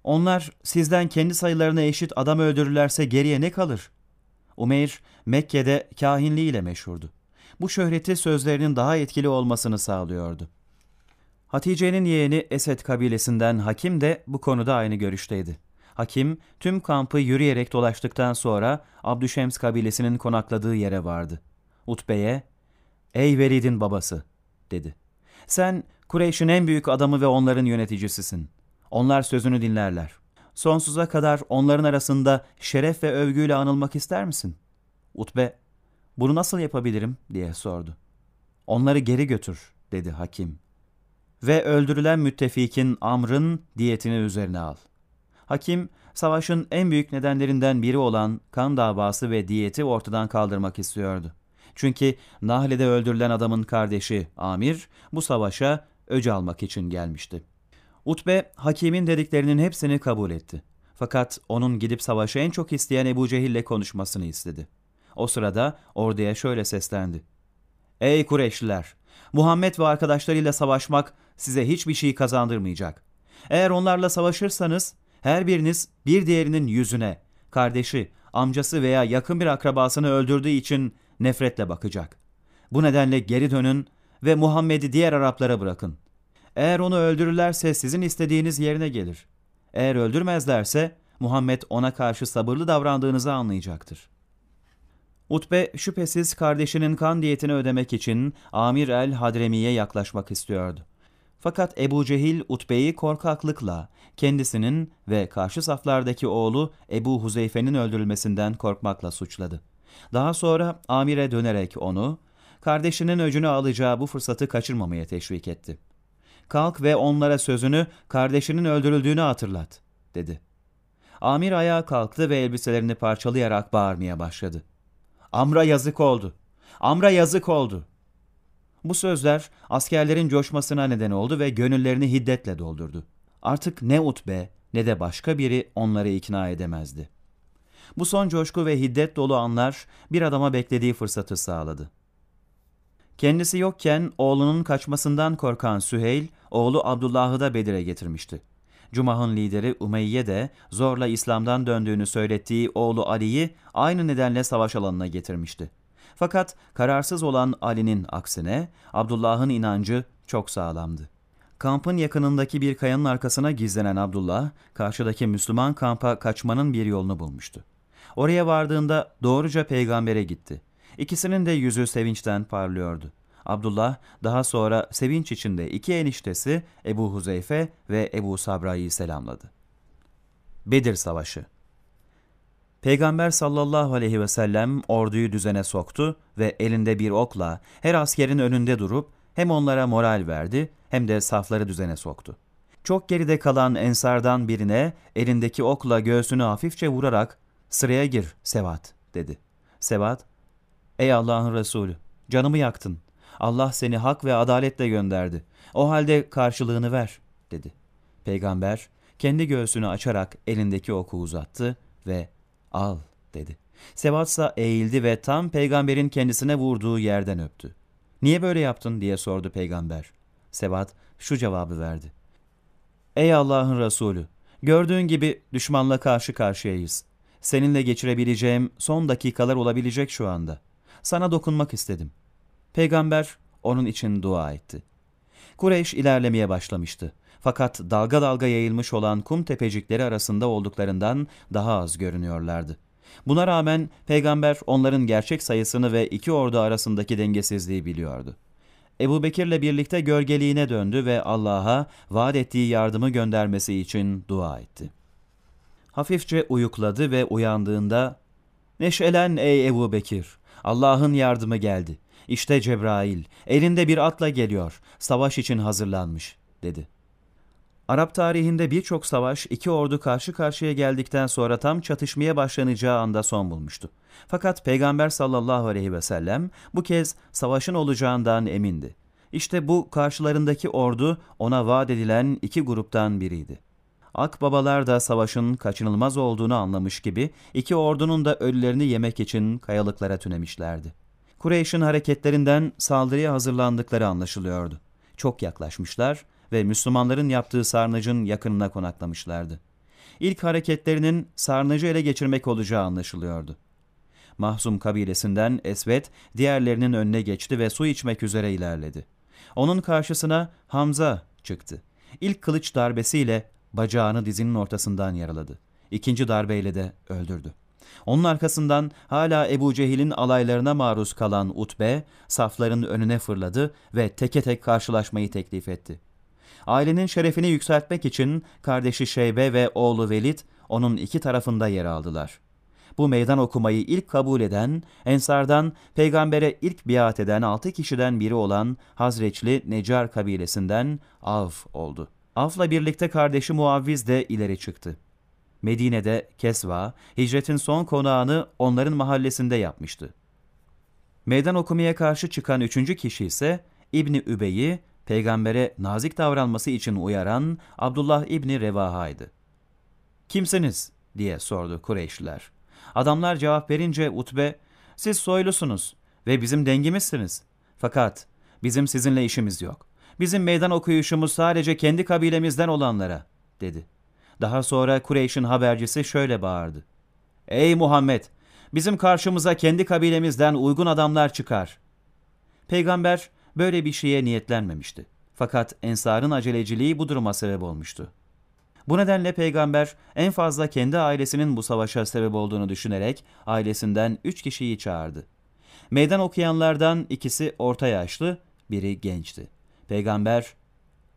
Onlar sizden kendi sayılarına eşit adam öldürürlerse geriye ne kalır? Umeyr, Mekke'de kahinliğiyle meşhurdu. Bu şöhreti sözlerinin daha etkili olmasını sağlıyordu. Hatice'nin yeğeni Esed kabilesinden Hakim de bu konuda aynı görüşteydi. Hakim, tüm kampı yürüyerek dolaştıktan sonra Abdüşems kabilesinin konakladığı yere vardı. Utbe'ye, ''Ey Velid'in babası'' dedi. ''Sen Kureyş'in en büyük adamı ve onların yöneticisisin. Onlar sözünü dinlerler. Sonsuza kadar onların arasında şeref ve övgüyle anılmak ister misin? Utbe, bunu nasıl yapabilirim diye sordu. Onları geri götür dedi hakim. Ve öldürülen müttefikin Amr'ın diyetini üzerine al. Hakim, savaşın en büyük nedenlerinden biri olan kan davası ve diyeti ortadan kaldırmak istiyordu. Çünkü Nahle'de öldürülen adamın kardeşi Amir bu savaşa öc almak için gelmişti. Utbe, hakimin dediklerinin hepsini kabul etti. Fakat onun gidip savaşı en çok isteyen Ebu Cehil'le konuşmasını istedi. O sırada orduya şöyle seslendi. Ey Kureyşliler! Muhammed ve arkadaşlarıyla savaşmak size hiçbir şey kazandırmayacak. Eğer onlarla savaşırsanız her biriniz bir diğerinin yüzüne, kardeşi, amcası veya yakın bir akrabasını öldürdüğü için nefretle bakacak. Bu nedenle geri dönün ve Muhammed'i diğer Araplara bırakın.'' Eğer onu öldürürlerse sizin istediğiniz yerine gelir. Eğer öldürmezlerse Muhammed ona karşı sabırlı davrandığınızı anlayacaktır. Utbe şüphesiz kardeşinin kan diyetini ödemek için Amir el Hadremi'ye yaklaşmak istiyordu. Fakat Ebu Cehil Utbe'yi korkaklıkla kendisinin ve karşı saflardaki oğlu Ebu Huzeyfe'nin öldürülmesinden korkmakla suçladı. Daha sonra Amir'e dönerek onu, kardeşinin öcünü alacağı bu fırsatı kaçırmamaya teşvik etti. Kalk ve onlara sözünü kardeşinin öldürüldüğünü hatırlat, dedi. Amir ayağa kalktı ve elbiselerini parçalayarak bağırmaya başladı. Amr'a yazık oldu. Amr'a yazık oldu. Bu sözler askerlerin coşmasına neden oldu ve gönüllerini hiddetle doldurdu. Artık ne Utbe ne de başka biri onları ikna edemezdi. Bu son coşku ve hiddet dolu anlar bir adama beklediği fırsatı sağladı. Kendisi yokken oğlunun kaçmasından korkan Süheyl, oğlu Abdullah'ı da Bedir'e getirmişti. Cumah'ın lideri Umeyye de zorla İslam'dan döndüğünü söylettiği oğlu Ali'yi aynı nedenle savaş alanına getirmişti. Fakat kararsız olan Ali'nin aksine Abdullah'ın inancı çok sağlamdı. Kampın yakınındaki bir kayanın arkasına gizlenen Abdullah, karşıdaki Müslüman kampa kaçmanın bir yolunu bulmuştu. Oraya vardığında doğruca peygambere gitti. İkisinin de yüzü sevinçten parlıyordu. Abdullah daha sonra sevinç içinde iki eniştesi Ebu Huzeyfe ve Ebu Sabra'yı selamladı. Bedir Savaşı Peygamber sallallahu aleyhi ve sellem orduyu düzene soktu ve elinde bir okla her askerin önünde durup hem onlara moral verdi hem de safları düzene soktu. Çok geride kalan ensardan birine elindeki okla göğsünü hafifçe vurarak sıraya gir Sevat dedi. Sevat, ey Allah'ın Resulü canımı yaktın. Allah seni hak ve adaletle gönderdi. O halde karşılığını ver dedi. Peygamber kendi göğsünü açarak elindeki oku uzattı ve al dedi. Sevatsa eğildi ve tam peygamberin kendisine vurduğu yerden öptü. Niye böyle yaptın diye sordu peygamber. Sebat şu cevabı verdi. Ey Allah'ın Resulü! Gördüğün gibi düşmanla karşı karşıyayız. Seninle geçirebileceğim son dakikalar olabilecek şu anda. Sana dokunmak istedim. Peygamber onun için dua etti. Kureyş ilerlemeye başlamıştı. Fakat dalga dalga yayılmış olan kum tepecikleri arasında olduklarından daha az görünüyorlardı. Buna rağmen peygamber onların gerçek sayısını ve iki ordu arasındaki dengesizliği biliyordu. Ebu Bekir'le birlikte gölgeliğine döndü ve Allah'a vaat ettiği yardımı göndermesi için dua etti. Hafifçe uyukladı ve uyandığında ''Neşelen ey Ebu Bekir, Allah'ın yardımı geldi. İşte Cebrail, elinde bir atla geliyor, savaş için hazırlanmış.'' dedi. Arap tarihinde birçok savaş iki ordu karşı karşıya geldikten sonra tam çatışmaya başlanacağı anda son bulmuştu. Fakat Peygamber sallallahu aleyhi ve sellem bu kez savaşın olacağından emindi. İşte bu karşılarındaki ordu ona vaat edilen iki gruptan biriydi. Akbabalar da savaşın kaçınılmaz olduğunu anlamış gibi iki ordunun da ölülerini yemek için kayalıklara tünemişlerdi. Kureyş'in hareketlerinden saldırıya hazırlandıkları anlaşılıyordu. Çok yaklaşmışlar ve Müslümanların yaptığı sarnıcın yakınına konaklamışlardı. İlk hareketlerinin sarnıcı ele geçirmek olacağı anlaşılıyordu. Mahzum kabilesinden Esvet diğerlerinin önüne geçti ve su içmek üzere ilerledi. Onun karşısına Hamza çıktı. İlk kılıç darbesiyle bacağını dizinin ortasından yaraladı. İkinci darbeyle de öldürdü. Onun arkasından hala Ebu Cehil'in alaylarına maruz kalan Utbe, safların önüne fırladı ve teke tek karşılaşmayı teklif etti. Ailenin şerefini yükseltmek için kardeşi Şeybe ve oğlu Velid onun iki tarafında yer aldılar. Bu meydan okumayı ilk kabul eden, Ensardan peygambere ilk biat eden altı kişiden biri olan Hazreçli Necar kabilesinden Av oldu. Av'la birlikte kardeşi Muavviz de ileri çıktı. Medine'de Kesva, hicretin son konağını onların mahallesinde yapmıştı. Meydan okumaya karşı çıkan üçüncü kişi ise İbni Übey'i peygambere nazik davranması için uyaran Abdullah İbni Revaha'ydı. Kimsiniz? diye sordu Kureyşliler. Adamlar cevap verince Utbe, siz soylusunuz ve bizim dengimizsiniz. Fakat bizim sizinle işimiz yok. Bizim meydan okuyuşumuz sadece kendi kabilemizden olanlara, dedi. Daha sonra Kureyş'in habercisi şöyle bağırdı. Ey Muhammed! Bizim karşımıza kendi kabilemizden uygun adamlar çıkar. Peygamber böyle bir şeye niyetlenmemişti. Fakat Ensar'ın aceleciliği bu duruma sebep olmuştu. Bu nedenle peygamber en fazla kendi ailesinin bu savaşa sebep olduğunu düşünerek ailesinden üç kişiyi çağırdı. Meydan okuyanlardan ikisi orta yaşlı, biri gençti. Peygamber,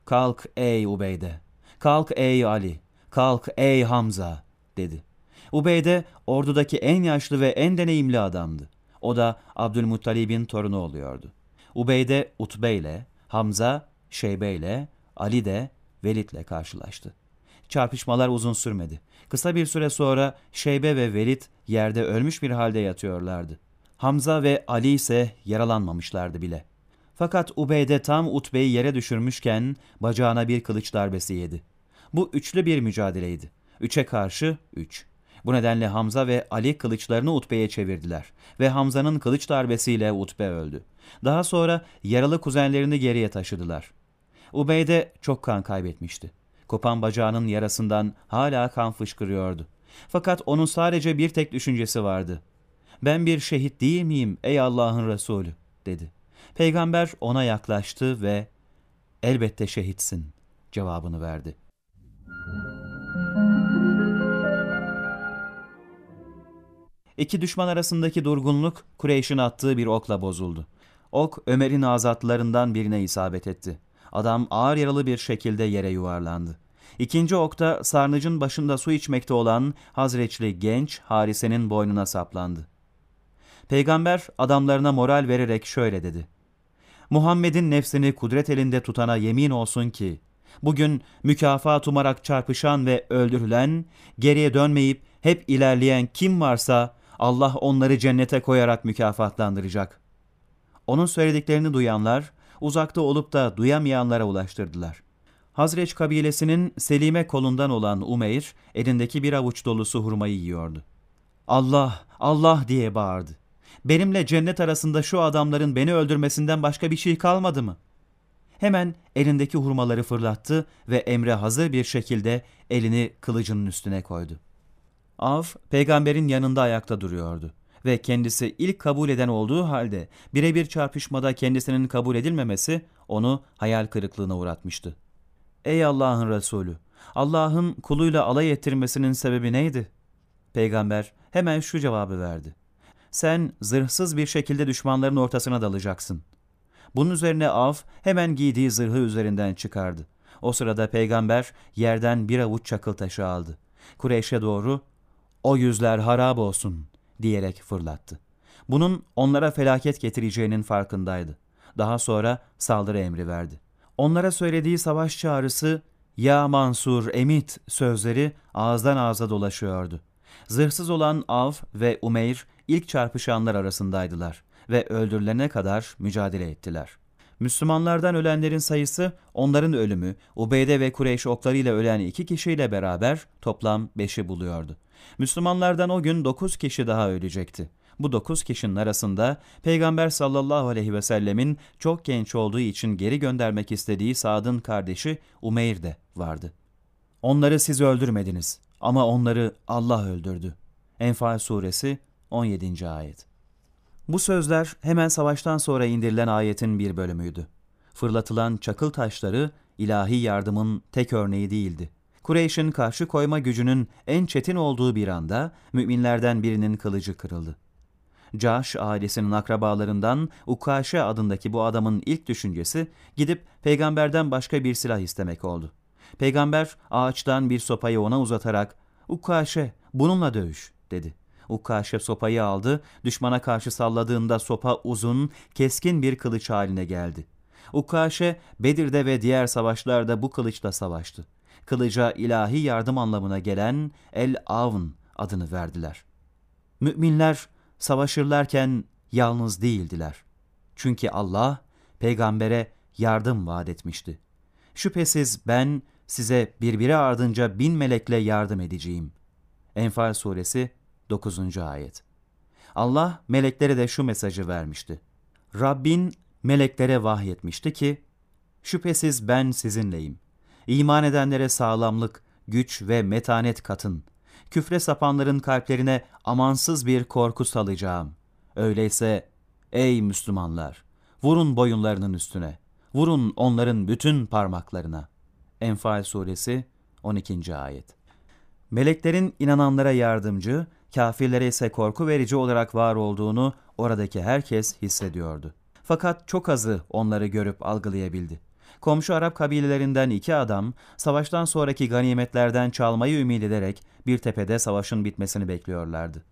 kalk ey Ubeyde, kalk ey Ali, kalk ey Hamza dedi. Ubeyde ordudaki en yaşlı ve en deneyimli adamdı. O da Abdülmuttalib'in torunu oluyordu. Ubeyde Utbe ile, Hamza Şeybe ile, Ali de Velid'le karşılaştı. Çarpışmalar uzun sürmedi. Kısa bir süre sonra Şeybe ve Velid yerde ölmüş bir halde yatıyorlardı. Hamza ve Ali ise yaralanmamışlardı bile. Fakat Ubeyde tam Utbe'yi yere düşürmüşken bacağına bir kılıç darbesi yedi. Bu üçlü bir mücadeleydi. Üçe karşı üç. Bu nedenle Hamza ve Ali kılıçlarını Utbe'ye çevirdiler ve Hamza'nın kılıç darbesiyle Utbe öldü. Daha sonra yaralı kuzenlerini geriye taşıdılar. Ubeyde çok kan kaybetmişti. Kopan bacağının yarasından hala kan fışkırıyordu. Fakat onun sadece bir tek düşüncesi vardı. Ben bir şehit değil miyim ey Allah'ın Resulü dedi. Peygamber ona yaklaştı ve elbette şehitsin cevabını verdi. İki düşman arasındaki durgunluk Kureyş'in attığı bir okla bozuldu. Ok Ömer'in azatlarından birine isabet etti. Adam ağır yaralı bir şekilde yere yuvarlandı. İkinci okta sarnıcın başında su içmekte olan Hazreçli genç Harise'nin boynuna saplandı. Peygamber adamlarına moral vererek şöyle dedi. Muhammed'in nefsini kudret elinde tutana yemin olsun ki, bugün mükafat umarak çarpışan ve öldürülen, geriye dönmeyip hep ilerleyen kim varsa Allah onları cennete koyarak mükafatlandıracak. Onun söylediklerini duyanlar, uzakta olup da duyamayanlara ulaştırdılar. Hazreç kabilesinin Selime kolundan olan Umeyr, elindeki bir avuç dolusu hurmayı yiyordu. Allah, Allah diye bağırdı. Benimle cennet arasında şu adamların beni öldürmesinden başka bir şey kalmadı mı? Hemen elindeki hurmaları fırlattı ve emre hazır bir şekilde elini kılıcının üstüne koydu. Av, peygamberin yanında ayakta duruyordu ve kendisi ilk kabul eden olduğu halde birebir çarpışmada kendisinin kabul edilmemesi onu hayal kırıklığına uğratmıştı. Ey Allah'ın Resulü! Allah'ın kuluyla alay ettirmesinin sebebi neydi? Peygamber hemen şu cevabı verdi. Sen zırhsız bir şekilde düşmanların ortasına dalacaksın. Bunun üzerine Av hemen giydiği zırhı üzerinden çıkardı. O sırada peygamber yerden bir avuç çakıl taşı aldı. Kureyş'e doğru o yüzler harap olsun diyerek fırlattı. Bunun onlara felaket getireceğinin farkındaydı. Daha sonra saldırı emri verdi. Onlara söylediği savaş çağrısı ''Ya Mansur, emit'' sözleri ağızdan ağza dolaşıyordu. Zırhsız olan Av ve Umeyr ilk çarpışanlar arasındaydılar ve öldürülene kadar mücadele ettiler. Müslümanlardan ölenlerin sayısı onların ölümü, Ubeyde ve Kureyş oklarıyla ölen iki kişiyle beraber toplam beşi buluyordu. Müslümanlardan o gün dokuz kişi daha ölecekti. Bu dokuz kişinin arasında Peygamber sallallahu aleyhi ve sellemin çok genç olduğu için geri göndermek istediği Sad'ın kardeşi Umeyr de vardı. Onları siz öldürmediniz ama onları Allah öldürdü. Enfal suresi 17. ayet. Bu sözler hemen savaştan sonra indirilen ayetin bir bölümüydü. Fırlatılan çakıl taşları ilahi yardımın tek örneği değildi. Kureyş'in karşı koyma gücünün en çetin olduğu bir anda müminlerden birinin kılıcı kırıldı. Caş ailesinin akrabalarından Ukaşe adındaki bu adamın ilk düşüncesi gidip peygamberden başka bir silah istemek oldu. Peygamber ağaçtan bir sopayı ona uzatarak Ukaşe bununla dövüş dedi. Ukaşe sopayı aldı, düşmana karşı salladığında sopa uzun, keskin bir kılıç haline geldi. Ukaşe Bedir'de ve diğer savaşlarda bu kılıçla savaştı. Kılıca ilahi yardım anlamına gelen El-Avn adını verdiler. Müminler savaşırlarken yalnız değildiler. Çünkü Allah peygambere yardım vaat etmişti. Şüphesiz ben size birbiri ardınca bin melekle yardım edeceğim. Enfal suresi 9. ayet. Allah meleklere de şu mesajı vermişti. Rabbin meleklere vahyetmişti ki, şüphesiz ben sizinleyim. İman edenlere sağlamlık, güç ve metanet katın küfre sapanların kalplerine amansız bir korku salacağım. Öyleyse ey Müslümanlar, vurun boyunlarının üstüne, vurun onların bütün parmaklarına. Enfal suresi 12. Ayet Meleklerin inananlara yardımcı, kafirlere ise korku verici olarak var olduğunu oradaki herkes hissediyordu. Fakat çok azı onları görüp algılayabildi. Komşu Arap kabilelerinden iki adam, savaştan sonraki ganimetlerden çalmayı ümit ederek bir tepede savaşın bitmesini bekliyorlardı.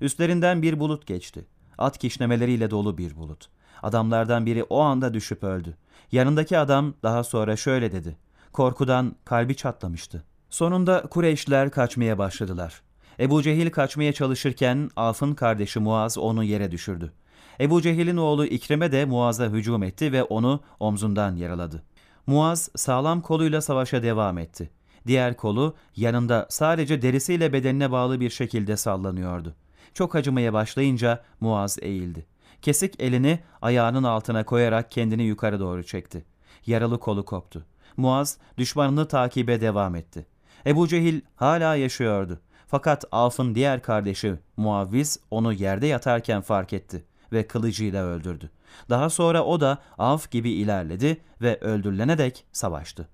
Üstlerinden bir bulut geçti. At kişnemeleriyle dolu bir bulut. Adamlardan biri o anda düşüp öldü. Yanındaki adam daha sonra şöyle dedi. Korkudan kalbi çatlamıştı. Sonunda Kureyşliler kaçmaya başladılar. Ebu Cehil kaçmaya çalışırken Af'ın kardeşi Muaz onu yere düşürdü. Ebu Cehil'in oğlu İkrime de Muaz'a hücum etti ve onu omzundan yaraladı. Muaz sağlam koluyla savaşa devam etti. Diğer kolu yanında sadece derisiyle bedenine bağlı bir şekilde sallanıyordu. Çok acımaya başlayınca Muaz eğildi. Kesik elini ayağının altına koyarak kendini yukarı doğru çekti. Yaralı kolu koptu. Muaz düşmanını takibe devam etti. Ebu Cehil hala yaşıyordu. Fakat Avf'ın diğer kardeşi Muavviz onu yerde yatarken fark etti ve kılıcıyla öldürdü. Daha sonra o da Avf gibi ilerledi ve öldürülene dek savaştı.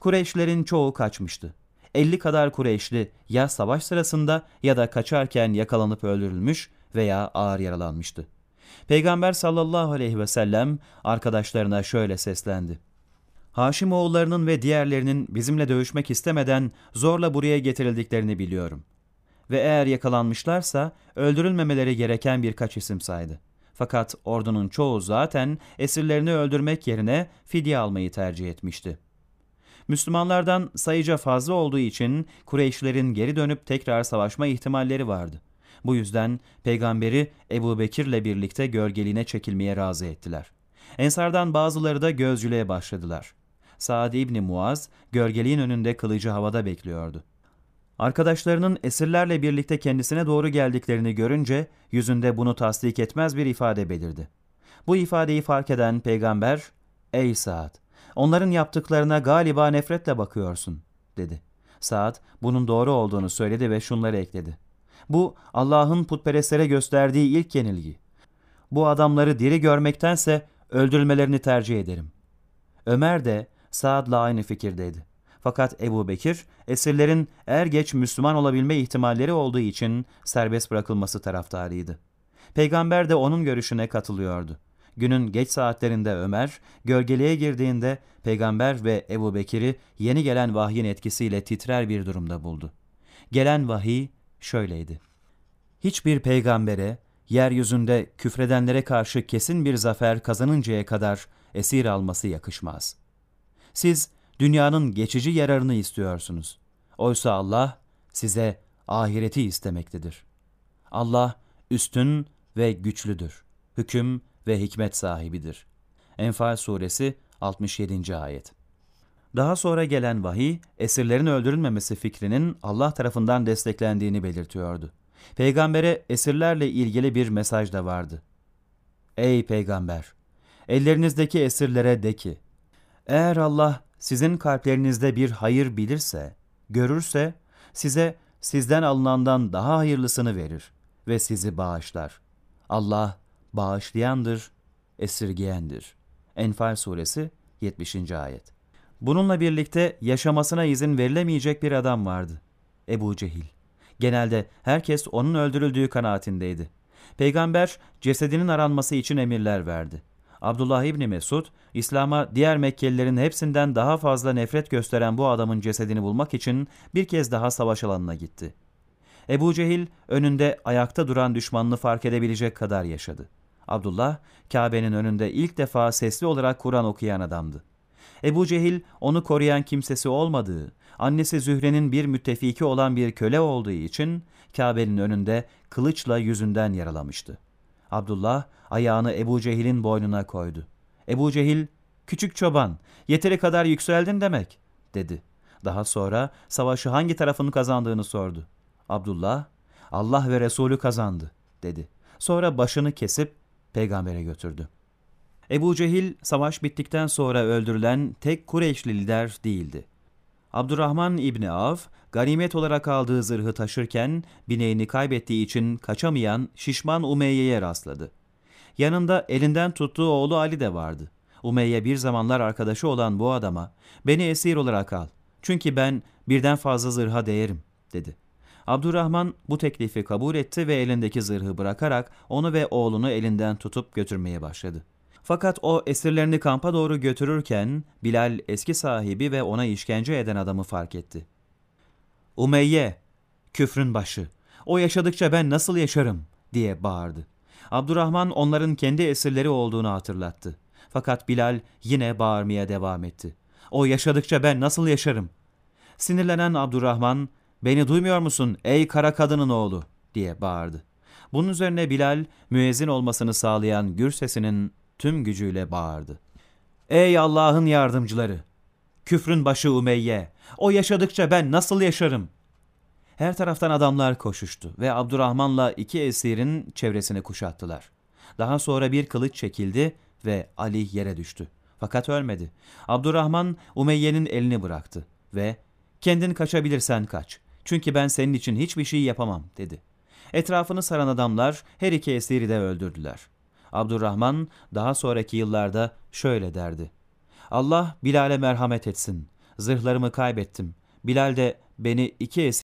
Kureyşlerin çoğu kaçmıştı. 50 kadar Kureyşli ya savaş sırasında ya da kaçarken yakalanıp öldürülmüş veya ağır yaralanmıştı. Peygamber sallallahu aleyhi ve sellem arkadaşlarına şöyle seslendi. Haşim oğullarının ve diğerlerinin bizimle dövüşmek istemeden zorla buraya getirildiklerini biliyorum. Ve eğer yakalanmışlarsa öldürülmemeleri gereken birkaç isim saydı. Fakat ordunun çoğu zaten esirlerini öldürmek yerine fidye almayı tercih etmişti. Müslümanlardan sayıca fazla olduğu için Kureyşlerin geri dönüp tekrar savaşma ihtimalleri vardı. Bu yüzden peygamberi Ebu Bekir'le birlikte gölgeliğine çekilmeye razı ettiler. Ensardan bazıları da gözcülüğe başladılar. Saad İbni Muaz gölgeliğin önünde kılıcı havada bekliyordu. Arkadaşlarının esirlerle birlikte kendisine doğru geldiklerini görünce yüzünde bunu tasdik etmez bir ifade belirdi. Bu ifadeyi fark eden peygamber, ''Ey Saad, onların yaptıklarına galiba nefretle bakıyorsun.'' dedi. Saad bunun doğru olduğunu söyledi ve şunları ekledi. Bu Allah'ın putperestlere gösterdiği ilk yenilgi. Bu adamları diri görmektense öldürülmelerini tercih ederim. Ömer de Saad'la aynı fikirdeydi. Fakat Ebu Bekir, esirlerin er geç Müslüman olabilme ihtimalleri olduğu için serbest bırakılması taraftarıydı. Peygamber de onun görüşüne katılıyordu. Günün geç saatlerinde Ömer, gölgeliğe girdiğinde Peygamber ve Ebu Bekir'i yeni gelen vahyin etkisiyle titrer bir durumda buldu. Gelen vahiy şöyleydi. Hiçbir peygambere, yeryüzünde küfredenlere karşı kesin bir zafer kazanıncaya kadar esir alması yakışmaz. Siz dünyanın geçici yararını istiyorsunuz. Oysa Allah size ahireti istemektedir. Allah üstün ve güçlüdür. Hüküm ve hikmet sahibidir. Enfal suresi 67. ayet. Daha sonra gelen vahiy, esirlerin öldürülmemesi fikrinin Allah tarafından desteklendiğini belirtiyordu. Peygambere esirlerle ilgili bir mesaj da vardı. Ey peygamber! Ellerinizdeki esirlere de ki, eğer Allah sizin kalplerinizde bir hayır bilirse, görürse, size sizden alınandan daha hayırlısını verir ve sizi bağışlar. Allah bağışlayandır, esirgeyendir. Enfal suresi 70. ayet. Bununla birlikte yaşamasına izin verilemeyecek bir adam vardı. Ebu Cehil. Genelde herkes onun öldürüldüğü kanaatindeydi. Peygamber cesedinin aranması için emirler verdi. Abdullah İbni Mesud, İslam'a diğer Mekkelilerin hepsinden daha fazla nefret gösteren bu adamın cesedini bulmak için bir kez daha savaş alanına gitti. Ebu Cehil önünde ayakta duran düşmanını fark edebilecek kadar yaşadı. Abdullah, Kabe'nin önünde ilk defa sesli olarak Kur'an okuyan adamdı. Ebu Cehil onu koruyan kimsesi olmadığı, annesi Zühre'nin bir müttefiki olan bir köle olduğu için Kabe'nin önünde kılıçla yüzünden yaralamıştı. Abdullah ayağını Ebu Cehil'in boynuna koydu. Ebu Cehil, küçük çoban, yeteri kadar yükseldin demek, dedi. Daha sonra savaşı hangi tarafın kazandığını sordu. Abdullah, Allah ve Resulü kazandı, dedi. Sonra başını kesip peygambere götürdü. Ebu Cehil savaş bittikten sonra öldürülen tek Kureyşli lider değildi. Abdurrahman İbni Av, ganimet olarak aldığı zırhı taşırken bineğini kaybettiği için kaçamayan şişman Umeyye'ye rastladı. Yanında elinden tuttuğu oğlu Ali de vardı. Umeyye bir zamanlar arkadaşı olan bu adama, beni esir olarak al, Çünkü ben birden fazla zırha değerim, dedi. Abdurrahman bu teklifi kabul etti ve elindeki zırhı bırakarak onu ve oğlunu elinden tutup götürmeye başladı. Fakat o esirlerini kampa doğru götürürken Bilal eski sahibi ve ona işkence eden adamı fark etti. Umeyye, küfrün başı, o yaşadıkça ben nasıl yaşarım diye bağırdı. Abdurrahman onların kendi esirleri olduğunu hatırlattı. Fakat Bilal yine bağırmaya devam etti. O yaşadıkça ben nasıl yaşarım? Sinirlenen Abdurrahman, beni duymuyor musun ey kara kadının oğlu diye bağırdı. Bunun üzerine Bilal, müezzin olmasını sağlayan gür sesinin tüm gücüyle bağırdı. Ey Allah'ın yardımcıları! Küfrün başı Umeyye! O yaşadıkça ben nasıl yaşarım? Her taraftan adamlar koşuştu ve Abdurrahman'la iki esirin çevresini kuşattılar. Daha sonra bir kılıç çekildi ve Ali yere düştü. Fakat ölmedi. Abdurrahman Umeyye'nin elini bıraktı ve ''Kendin kaçabilirsen kaç. Çünkü ben senin için hiçbir şey yapamam.'' dedi. Etrafını saran adamlar her iki esiri de öldürdüler. Abdurrahman daha sonraki yıllarda şöyle derdi. Allah Bilal'e merhamet etsin. Zırhlarımı kaybettim. Bilal de beni iki esir